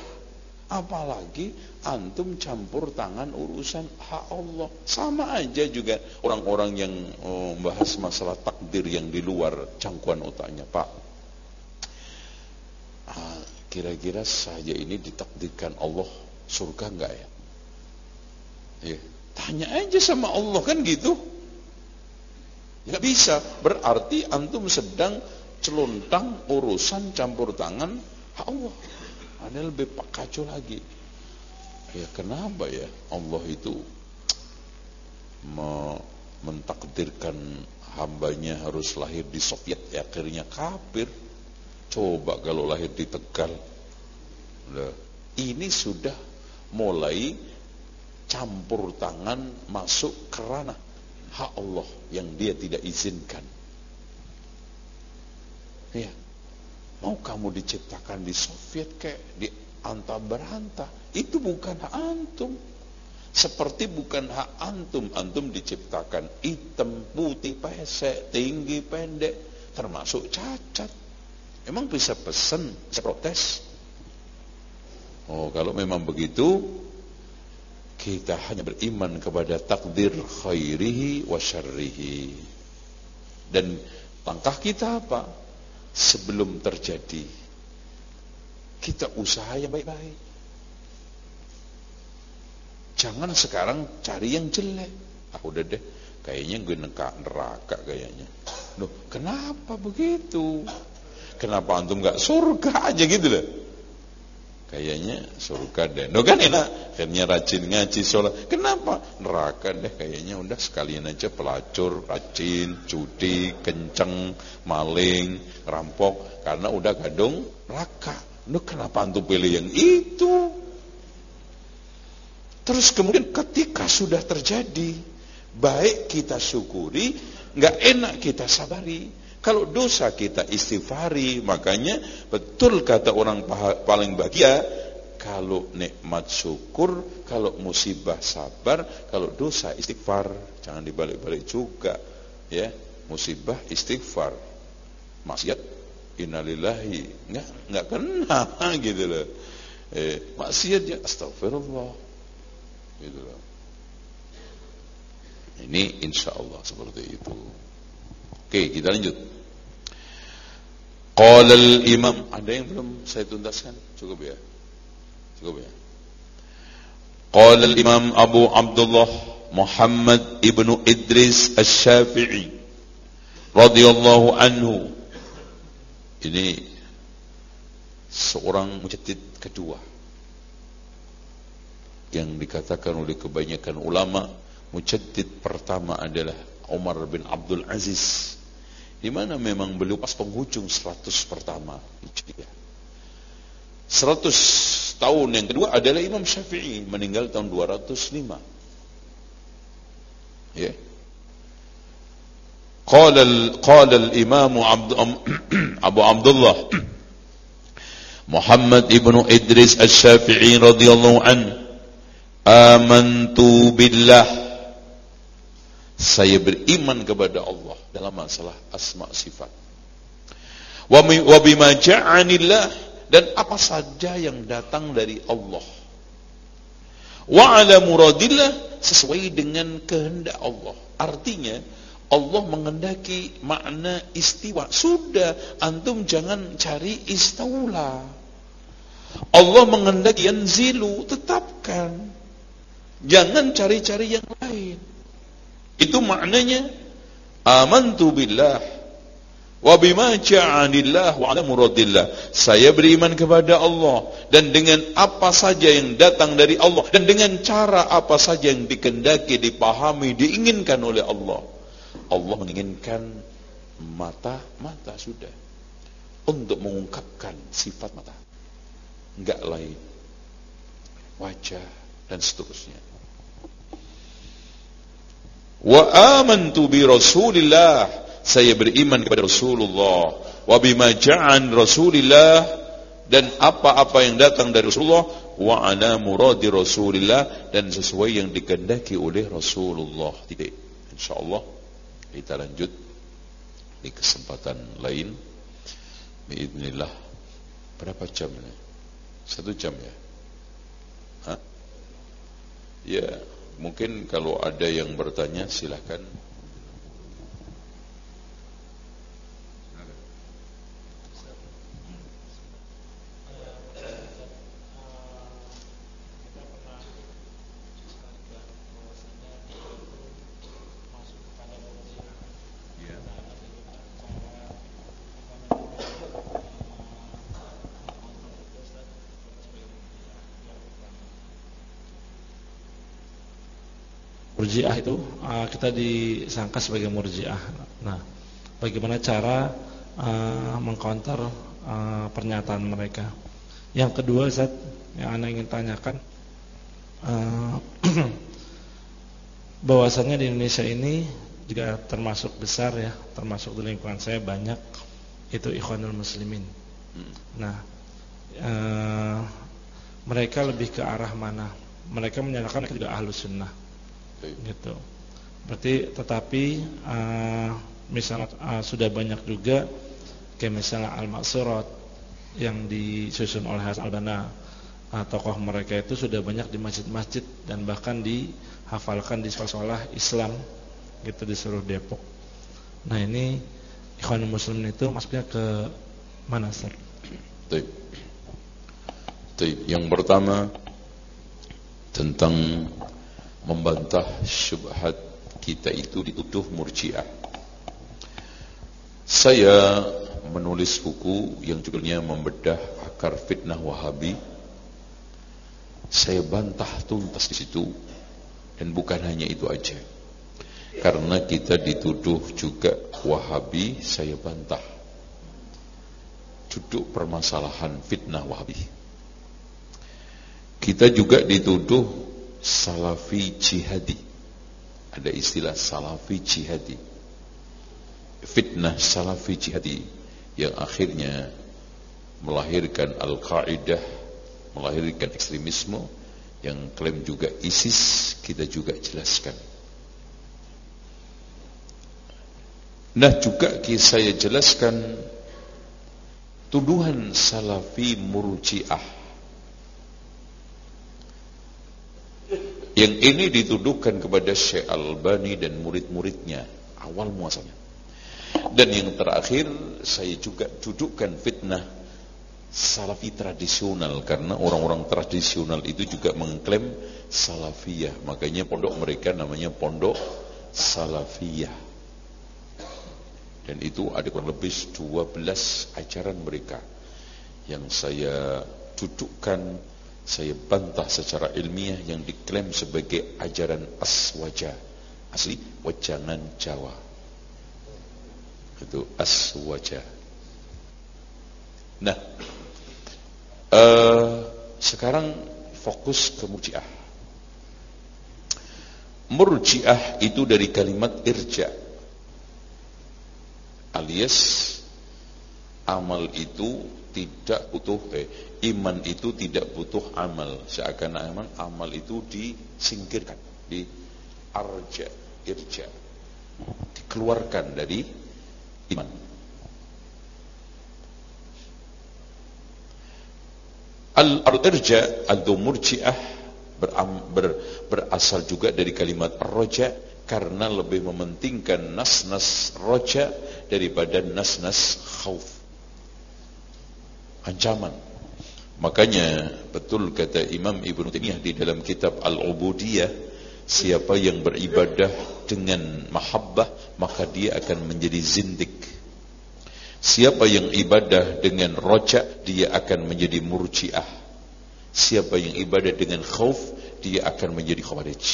Apalagi antum campur tangan urusan hak Allah. Sama aja juga orang-orang yang oh, masalah takdir yang di luar cangkuan otaknya, Pak. Ah, kira-kira saja ini ditakdirkan Allah surga enggak ya? Ya, tanya aja sama Allah kan gitu. Ya bisa, berarti antum sedang celontang urusan campur tangan Allah. Ada lebih kacau lagi. Ya kenapa ya Allah itu mentakdirkan hambanya harus lahir di Soviet ya akhirnya kafir. Coba kalau lahir di Tegal. Nah, ini sudah mulai campur tangan masuk kerana hak Allah yang dia tidak izinkan. Ya. Mau kamu diciptakan di Soviet kayak di anta beranta. Itu bukan hak antum. Seperti bukan hak antum. Antum diciptakan hitam, putih, pesek, tinggi, pendek. Termasuk cacat. Emang bisa pesen, bisa protes. Oh, kalau memang begitu, kita hanya beriman kepada takdir khairihi wa syarrihi. Dan langkah kita apa? Sebelum terjadi kita usaha yang baik-baik. Jangan sekarang cari yang jelek. Aku ah, udah deh, kayaknya gue neka neraka kayaknya. Loh, kenapa begitu? Kenapa antum nggak surga aja gitu loh? Kayaknya surga deh. Loh kan enak. Akhirnya rajin ngaji sholat. Kenapa? Neraka deh kayaknya udah sekalian aja pelacur, rajin, judi, kenceng, maling, rampok. Karena udah gadung neraka. Loh kenapa antum pilih yang itu? Terus kemudian ketika sudah terjadi, baik kita syukuri, nggak enak kita sabari. Kalau dosa kita istighfari, makanya betul kata orang paling bahagia, kalau nikmat syukur, kalau musibah sabar, kalau dosa istighfar, jangan dibalik-balik juga, ya musibah istighfar, maksiat innalillahi, nggak nggak kena gitu loh, eh, maksiat ya astagfirullah, Gitu loh. Ini insya Allah seperti itu. Oke, kita lanjut. Qala al-imam, ada yang belum saya tuntaskan? Cukup ya? Cukup ya? Qala al-imam Abu Abdullah Muhammad ibnu Idris Asy-Syafi'i radhiyallahu anhu. Ini seorang mujaddid kedua yang dikatakan oleh kebanyakan ulama mujaddid pertama adalah Umar bin Abdul Aziz di mana memang beliau pas penghujung 100 pertama Hijriah. 100 tahun yang kedua adalah Imam Syafi'i meninggal tahun 205. Ya. Qala qala al-Imam Abu Abdullah Muhammad ibnu Idris al-Syafi'i radhiyallahu an amantu billah saya beriman kepada Allah dalam masalah asma sifat. Wa bima ja'anillah dan apa saja yang datang dari Allah. Wa ala muradillah sesuai dengan kehendak Allah. Artinya Allah mengendaki makna istiwa. Sudah antum jangan cari istaula. Allah mengendaki yanzilu tetapkan. Jangan cari-cari yang lain. Itu maknanya amantu billah wa bima ja'anillah wa ala muradillah. Saya beriman kepada Allah dan dengan apa saja yang datang dari Allah dan dengan cara apa saja yang dikendaki, dipahami, diinginkan oleh Allah. Allah menginginkan mata-mata sudah untuk mengungkapkan sifat mata. Enggak lain. Wajah dan seterusnya. Wa amantu bi Rasulillah. Saya beriman kepada Rasulullah. Wa bima ja'an Rasulillah dan apa-apa yang datang dari Rasulullah wa ala muradi Rasulillah dan sesuai yang dikehendaki oleh Rasulullah. Titik. Insyaallah kita lanjut di kesempatan lain. Bismillah. Berapa jam ini? Satu jam ya? Hah? Ya, Mungkin kalau ada yang bertanya silahkan murjiah itu uh, kita disangka sebagai murjiah. Nah, bagaimana cara uh, mengcounter uh, pernyataan mereka? Yang kedua, Zat, yang anda ingin tanyakan, uh, bahwasannya di Indonesia ini juga termasuk besar ya, termasuk di lingkungan saya banyak itu ikhwanul muslimin. Nah, uh, mereka lebih ke arah mana? Mereka menyatakan juga ahlus sunnah gitu. Berarti tetapi uh, misalnya uh, sudah banyak juga kayak misalnya Al-Maksurat yang disusun oleh Hasan Al-Banna uh, tokoh mereka itu sudah banyak di masjid-masjid dan bahkan dihafalkan di sekolah-sekolah Islam gitu di seluruh Depok. Nah ini ikhwan muslim itu masuknya ke mana Sir? Taip. Taip. Yang pertama tentang membantah syubhat kita itu dituduh murjiah. Saya menulis buku yang judulnya Membedah Akar Fitnah Wahabi. Saya bantah tuntas di situ dan bukan hanya itu aja. Karena kita dituduh juga Wahabi, saya bantah. Duduk permasalahan fitnah Wahabi. Kita juga dituduh Salafi Jihadi. Ada istilah Salafi Jihadi fitnah salafi jihadi yang akhirnya melahirkan Al-Qaeda, melahirkan ekstremisme yang klaim juga ISIS, kita juga jelaskan. Nah juga saya jelaskan tuduhan salafi murjiah yang ini dituduhkan kepada Syekh Al-Bani dan murid-muridnya awal muasalnya dan yang terakhir saya juga dudukkan fitnah salafi tradisional karena orang-orang tradisional itu juga mengklaim salafiyah. Makanya pondok mereka namanya pondok salafiyah. Dan itu ada kurang lebih 12 ajaran mereka yang saya dudukkan, saya bantah secara ilmiah yang diklaim sebagai ajaran aswaja, asli wajangan Jawa itu aswaja. Nah, uh, sekarang fokus ke murjiah. Murjiah itu dari kalimat irja, alias amal itu tidak butuh eh, iman itu tidak butuh amal seakan-akan amal itu disingkirkan di arja irja dikeluarkan dari iman. Al-irja al-murji'ah ber, ber, berasal juga dari kalimat roja karena lebih mementingkan nas-nas roja daripada nas-nas khauf. Ancaman. Makanya betul kata Imam Ibn Taimiyah di dalam kitab Al-Ubudiyah Siapa yang beribadah dengan mahabbah Maka dia akan menjadi zindik. Siapa yang ibadah dengan rojak Dia akan menjadi murjiah. Siapa yang ibadah dengan khauf Dia akan menjadi khawarij.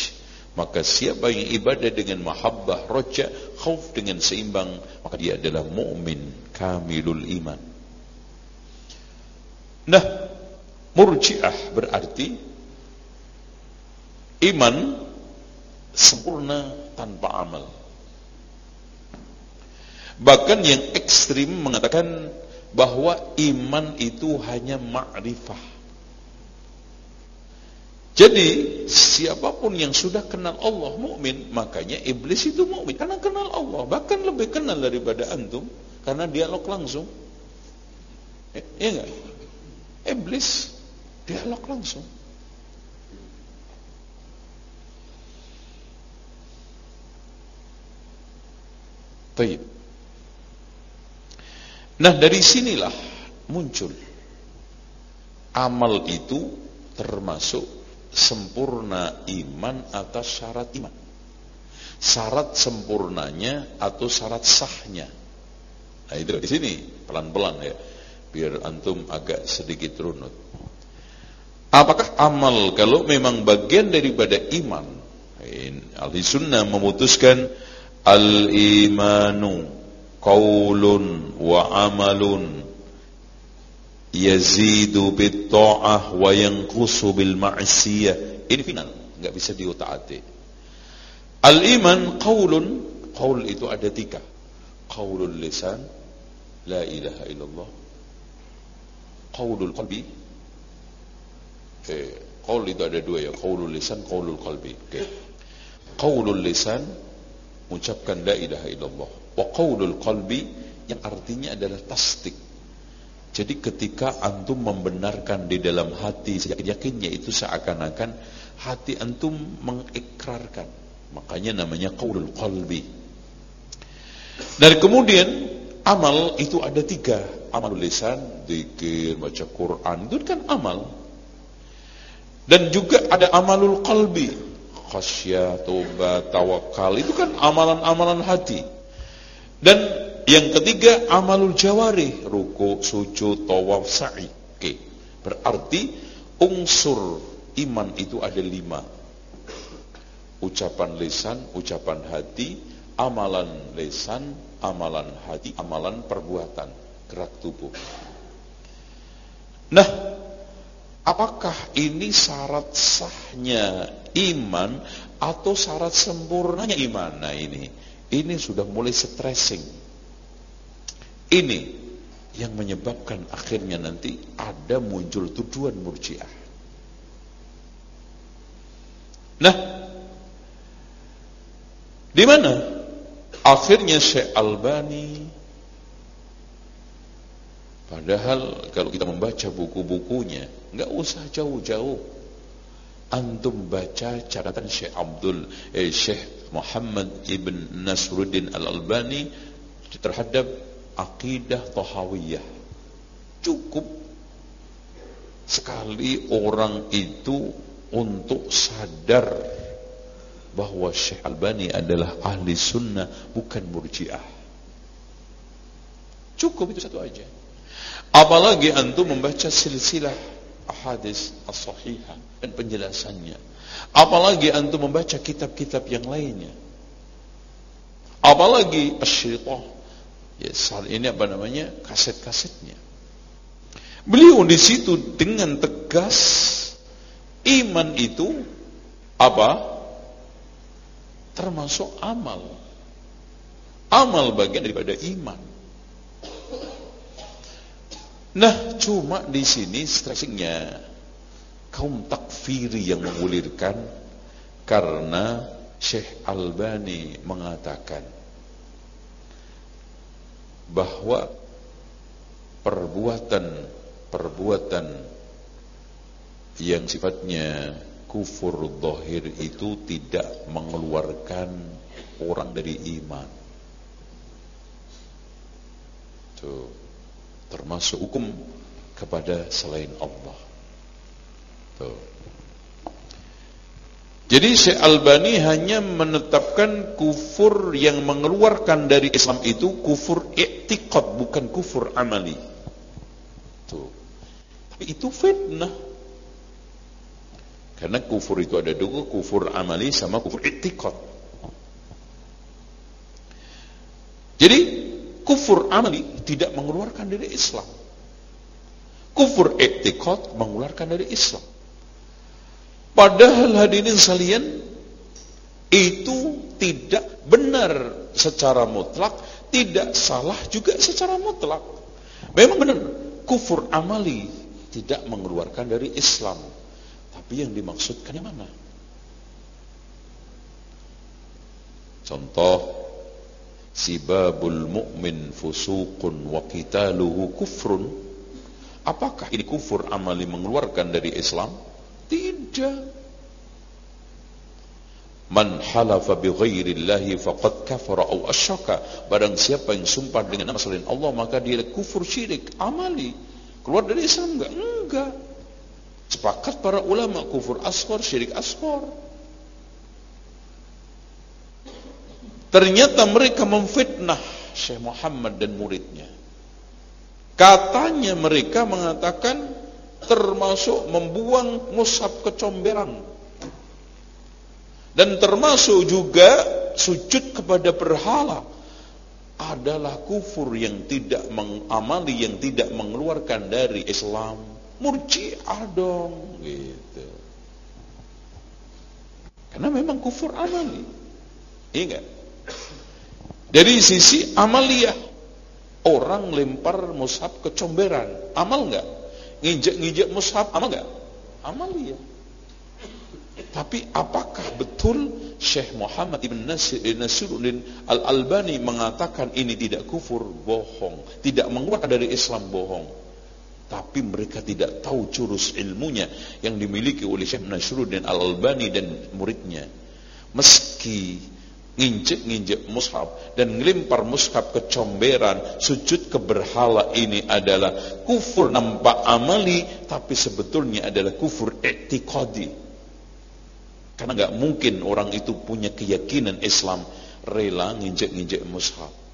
Maka siapa yang ibadah dengan mahabbah rojak Khauf dengan seimbang Maka dia adalah mu'min Kamilul iman. Nah Murjiah berarti Iman sempurna tanpa amal. Bahkan yang ekstrim mengatakan bahwa iman itu hanya ma'rifah. Jadi siapa pun yang sudah kenal Allah mukmin, makanya iblis itu mukmin karena kenal Allah, bahkan lebih kenal daripada antum karena dialog langsung. Iya enggak? Iblis dialog langsung. Baik. Nah dari sinilah muncul amal itu termasuk sempurna iman atas syarat iman. Syarat sempurnanya atau syarat sahnya. Nah itu di sini pelan-pelan ya, biar antum agak sedikit runut. Apakah amal kalau memang bagian daripada iman? Ahli sunnah memutuskan Al-imanu qaulun wa amalun yazidu bit ta'ah wa yanqusu bil ma'siyah. Ini final, enggak bisa diutak-atik. Al-iman qaulun, qaul itu ada tiga. Qaulul lisan, la ilaha illallah. Qaulul qalbi. Eh, qaul itu ada dua ya, qaulul lisan, qaulul qalbi. Okay. Qaulul lisan mengucapkan la ilaha illallah. Wa qaulul qalbi yang artinya adalah tasdik. Jadi ketika antum membenarkan di dalam hati yakinnya itu seakan-akan hati antum mengikrarkan. Makanya namanya qaulul qalbi. Dan kemudian amal itu ada tiga. Amal lisan zikir baca Quran. Itu kan amal dan juga ada amalul qalbi khasyah, tobat, tawakal itu kan amalan-amalan hati. Dan yang ketiga amalul jawari, ruku, sujud, tawaf, sa'i. Oke. Berarti unsur iman itu ada lima. Ucapan lisan, ucapan hati, amalan lisan, amalan hati, amalan perbuatan, gerak tubuh. Nah, apakah ini syarat sahnya iman atau syarat sempurnanya iman? Nah ini, ini sudah mulai stressing. Ini yang menyebabkan akhirnya nanti ada muncul tuduhan murjiah. Nah, di mana akhirnya Syekh Albani padahal kalau kita membaca buku-bukunya nggak usah jauh-jauh antum baca catatan Syekh Abdul eh, Syekh Muhammad ibn Nasruddin Al-Albani terhadap akidah tohawiyah. Cukup sekali orang itu untuk sadar bahwa Syekh Albani adalah ahli sunnah bukan murjiah. Cukup itu satu aja. Apalagi antum membaca silsilah hadis as-sahihah dan penjelasannya. Apalagi antum membaca kitab-kitab yang lainnya. Apalagi asy-syaitah ya saat ini apa namanya kaset-kasetnya. Beliau di situ dengan tegas iman itu apa? Termasuk amal. Amal bagian daripada iman. Nah, cuma di sini stressingnya kaum takfiri yang mengulirkan karena Syekh Albani mengatakan bahwa perbuatan-perbuatan yang sifatnya kufur dohir itu tidak mengeluarkan orang dari iman. Tuh, termasuk hukum kepada selain Allah. Tuh. Jadi Syekh Albani hanya menetapkan kufur yang mengeluarkan dari Islam itu kufur i'tiqad bukan kufur amali. Tuh. Tapi itu fitnah. Karena kufur itu ada dua, kufur amali sama kufur i'tiqad. Jadi kufur amali tidak mengeluarkan dari Islam. Kufur i'tiqad mengeluarkan dari Islam. Padahal hadirin sekalian itu tidak benar secara mutlak, tidak salah juga secara mutlak. Memang benar, kufur amali tidak mengeluarkan dari Islam. Tapi yang dimaksudkan yang mana? Contoh Sibabul mu'min fusuqun wa qitaluhu kufrun. Apakah ini kufur amali mengeluarkan dari Islam? Tidak. Man halafa bi ghairillahi faqad kafara aw asyaka. Barang siapa yang sumpah dengan nama selain Allah maka dia kufur syirik amali. Keluar dari Islam enggak? Enggak. Sepakat para ulama kufur asghar, syirik asghar. Ternyata mereka memfitnah Syekh Muhammad dan muridnya. Katanya mereka mengatakan termasuk membuang mushaf kecomberan. Dan termasuk juga sujud kepada berhala adalah kufur yang tidak mengamali yang tidak mengeluarkan dari Islam. Murji'ah dong gitu. Karena memang kufur amali. Ingat dari sisi amaliyah orang lempar mushaf kecomberan amal enggak nginjek-nginjek mushaf amal enggak? Amal ya. Tapi apakah betul Syekh Muhammad Ibn Nasiruddin Al-Albani mengatakan ini tidak kufur? Bohong. Tidak mengeluarkan dari Islam bohong. Tapi mereka tidak tahu jurus ilmunya yang dimiliki oleh Syekh Nasiruddin Al-Albani dan muridnya. Meski nginjek-nginjek mushaf dan ngelempar mushaf ke comberan sujud ke berhala ini adalah kufur nampak amali tapi sebetulnya adalah kufur etikodi karena nggak mungkin orang itu punya keyakinan Islam rela nginjek-nginjek mushaf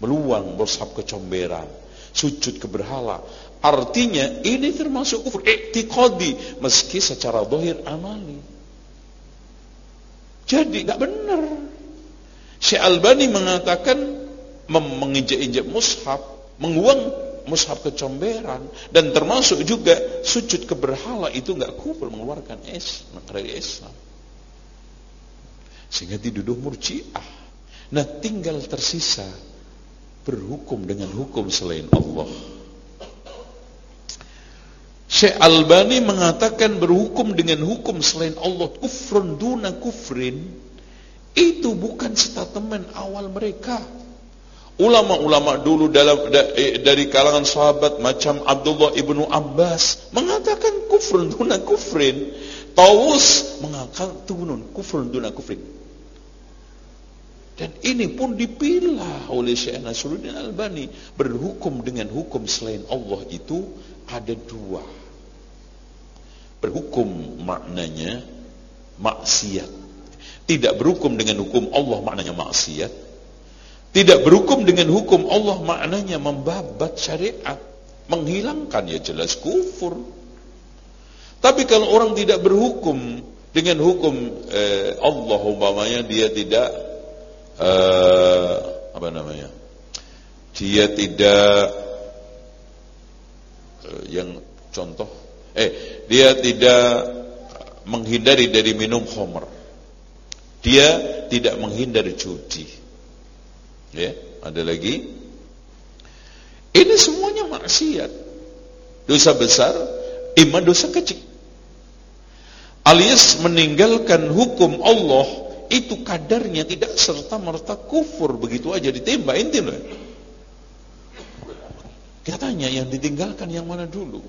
meluang mushaf kecomberan, sujud ke berhala. Artinya ini termasuk kufur iktiqadi meski secara dohir amali. Jadi nggak benar. Syekh Albani mengatakan menginjak-injak mushaf, menguang mushaf kecomberan dan termasuk juga sujud ke berhala itu nggak kufur mengeluarkan Islam dari Islam. Sehingga diduduh murjiah. Nah tinggal tersisa berhukum dengan hukum selain Allah. Syekh Albani mengatakan berhukum dengan hukum selain Allah kufrun duna kufrin itu bukan statement awal mereka. Ulama-ulama dulu dalam eh, dari kalangan sahabat macam Abdullah ibnu Abbas mengatakan kufrun duna kufrin. Taus mengatakan tunun kufrun duna kufrin. Dan ini pun dipilah oleh Syekh Nasruddin Albani. Berhukum dengan hukum selain Allah itu ada dua. Berhukum maknanya maksiat. Tidak berhukum dengan hukum Allah maknanya maksiat. Tidak berhukum dengan hukum Allah maknanya membabat syariat. Menghilangkan ya jelas kufur. Tapi kalau orang tidak berhukum dengan hukum eh, Allah umpamanya dia tidak uh, apa namanya dia tidak uh, yang contoh eh dia tidak menghindari dari minum khamr dia tidak menghindari judi ya ada lagi. Ini semuanya maksiat. Dosa besar iman dosa kecil. Alias meninggalkan hukum Allah itu kadarnya tidak serta merta kufur. Begitu aja ditembak inti loh. Kita tanya yang ditinggalkan yang mana dulu?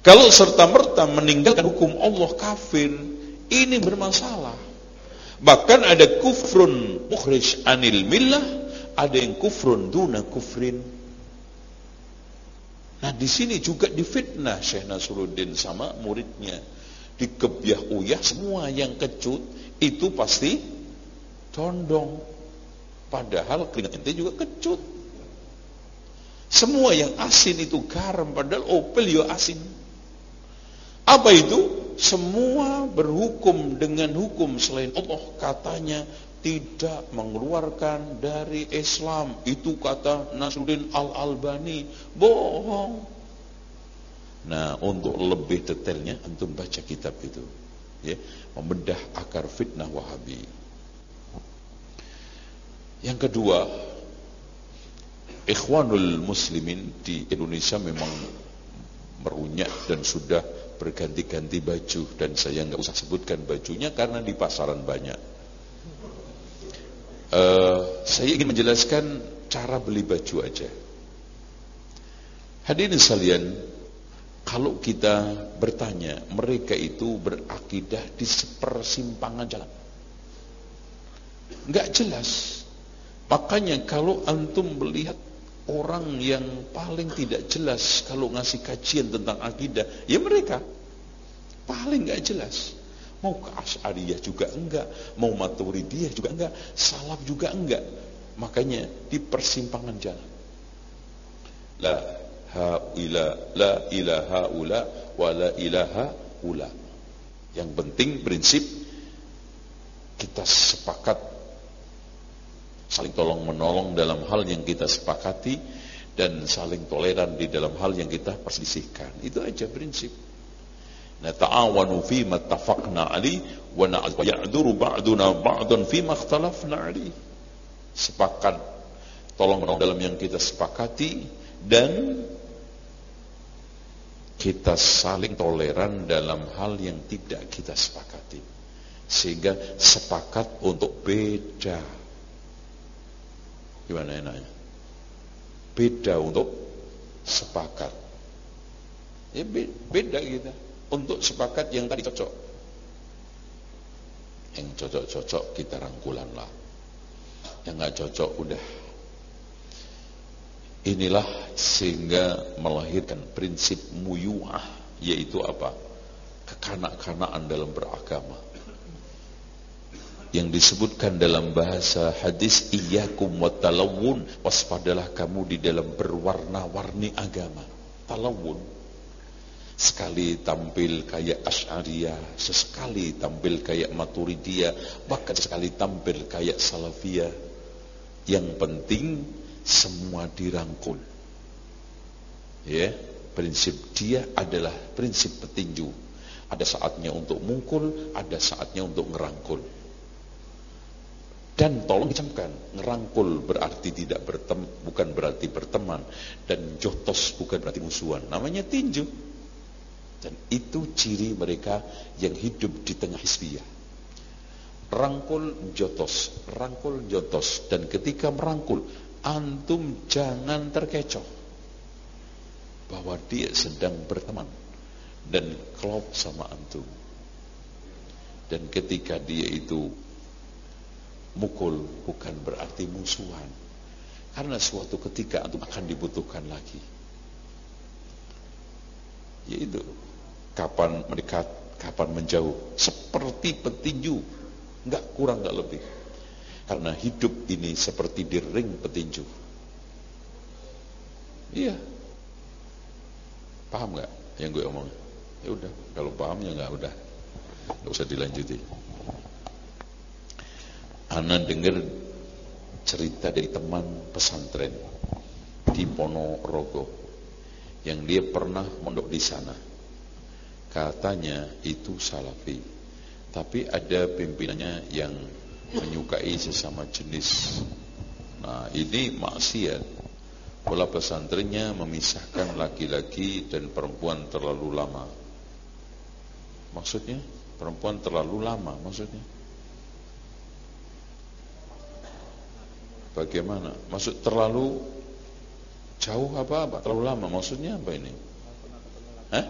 Kalau serta merta meninggalkan hukum Allah kafir, ini bermasalah. Bahkan ada kufrun mukhrij anil millah, ada yang kufrun duna kufrin. Nah di sini juga difitnah Syekh Nasruddin sama muridnya. Dikebyah uyah semua yang kecut itu pasti condong. Padahal keringat ente juga kecut. Semua yang asin itu garam padahal opel ya asin. Apa itu semua berhukum dengan hukum selain Allah katanya tidak mengeluarkan dari Islam itu kata Nasruddin Al-Albani bohong Nah, untuk lebih detailnya antum baca kitab itu. Ya, membedah akar fitnah Wahabi. Yang kedua, Ikhwanul Muslimin di Indonesia memang merunyak dan sudah berganti-ganti baju dan saya nggak usah sebutkan bajunya karena di pasaran banyak. Uh, saya ingin menjelaskan cara beli baju aja. Hadirin sekalian, kalau kita bertanya, mereka itu berakidah di sepersimpangan jalan. Enggak jelas. Makanya kalau antum melihat orang yang paling tidak jelas kalau ngasih kajian tentang akidah, ya mereka paling enggak jelas. Mau ke Asy'ariyah juga enggak, mau Maturidiyah juga enggak, Salaf juga enggak. Makanya di persimpangan jalan. Lah haula la ilaha ula wa la ilaha ula. Yang penting prinsip kita sepakat saling tolong menolong dalam hal yang kita sepakati dan saling toleran di dalam hal yang kita perselisihkan. Itu aja prinsip. Nah ta'awanu fi ma tafaqna ali wa ya'duru ba'duna ba'dan fi ma ikhtalafna ali. Sepakat tolong menolong dalam yang kita sepakati dan kita saling toleran dalam hal yang tidak kita sepakati sehingga sepakat untuk beda gimana enaknya? Beda untuk sepakat. Ya beda kita. Untuk sepakat yang tadi cocok. Yang cocok-cocok kita rangkulan lah. Yang nggak cocok udah. Inilah sehingga melahirkan prinsip muyuah yaitu apa? Kekanak-kanaan dalam beragama. Yang disebutkan dalam bahasa hadis iyyakum watalawun waspadalah kamu di dalam berwarna-warni agama. Talawun. Sekali tampil kayak Asy'ariyah sesekali tampil kayak Maturidiyah bahkan sekali tampil kayak Salafiyah. Yang penting semua dirangkul. Ya prinsip dia adalah prinsip petinju. Ada saatnya untuk mungkul ada saatnya untuk ngerangkul dan tolong dicamkan, ngerangkul berarti tidak bertem, bukan berarti berteman. Dan jotos bukan berarti musuhan. Namanya tinju. Dan itu ciri mereka yang hidup di tengah hisbiyah. Rangkul jotos, rangkul jotos. Dan ketika merangkul, antum jangan terkecoh. Bahwa dia sedang berteman. Dan klop sama antum. Dan ketika dia itu mukul bukan berarti musuhan. Karena suatu ketika antum akan dibutuhkan lagi. Yaitu kapan mendekat, kapan menjauh, seperti petinju, nggak kurang nggak lebih. Karena hidup ini seperti di ring petinju. Iya. Paham nggak yang gue omong? Ya udah, kalau paham ya nggak udah, nggak usah dilanjuti. Ana dengar cerita dari teman pesantren di Ponorogo yang dia pernah mondok di sana. Katanya itu salafi. Tapi ada pimpinannya yang menyukai sesama jenis. Nah, ini maksiat. Pola pesantrennya memisahkan laki-laki dan perempuan terlalu lama. Maksudnya? Perempuan terlalu lama maksudnya? Bagaimana? Maksud terlalu jauh apa apa? Terlalu lama? Maksudnya apa ini? Hah?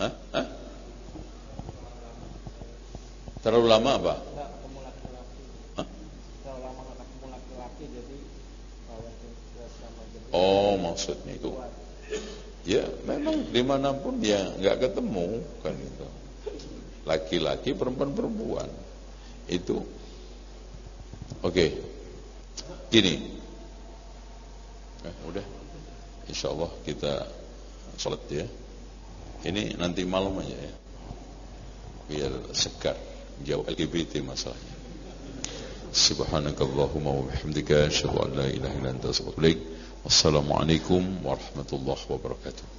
Hah? Terlalu lama apa? Oh maksudnya itu Ya memang di mana pun ya nggak ketemu kan itu Laki-laki perempuan-perempuan Itu Oke. Gini. Eh, udah. Insya Allah kita sholat ya. Ini nanti malam aja ya. Biar segar jauh LGBT masalahnya. Subhanakallahumma wa bihamdika asyhadu an la ilaha illa anta astaghfiruka Wassalamualaikum warahmatullahi wabarakatuh.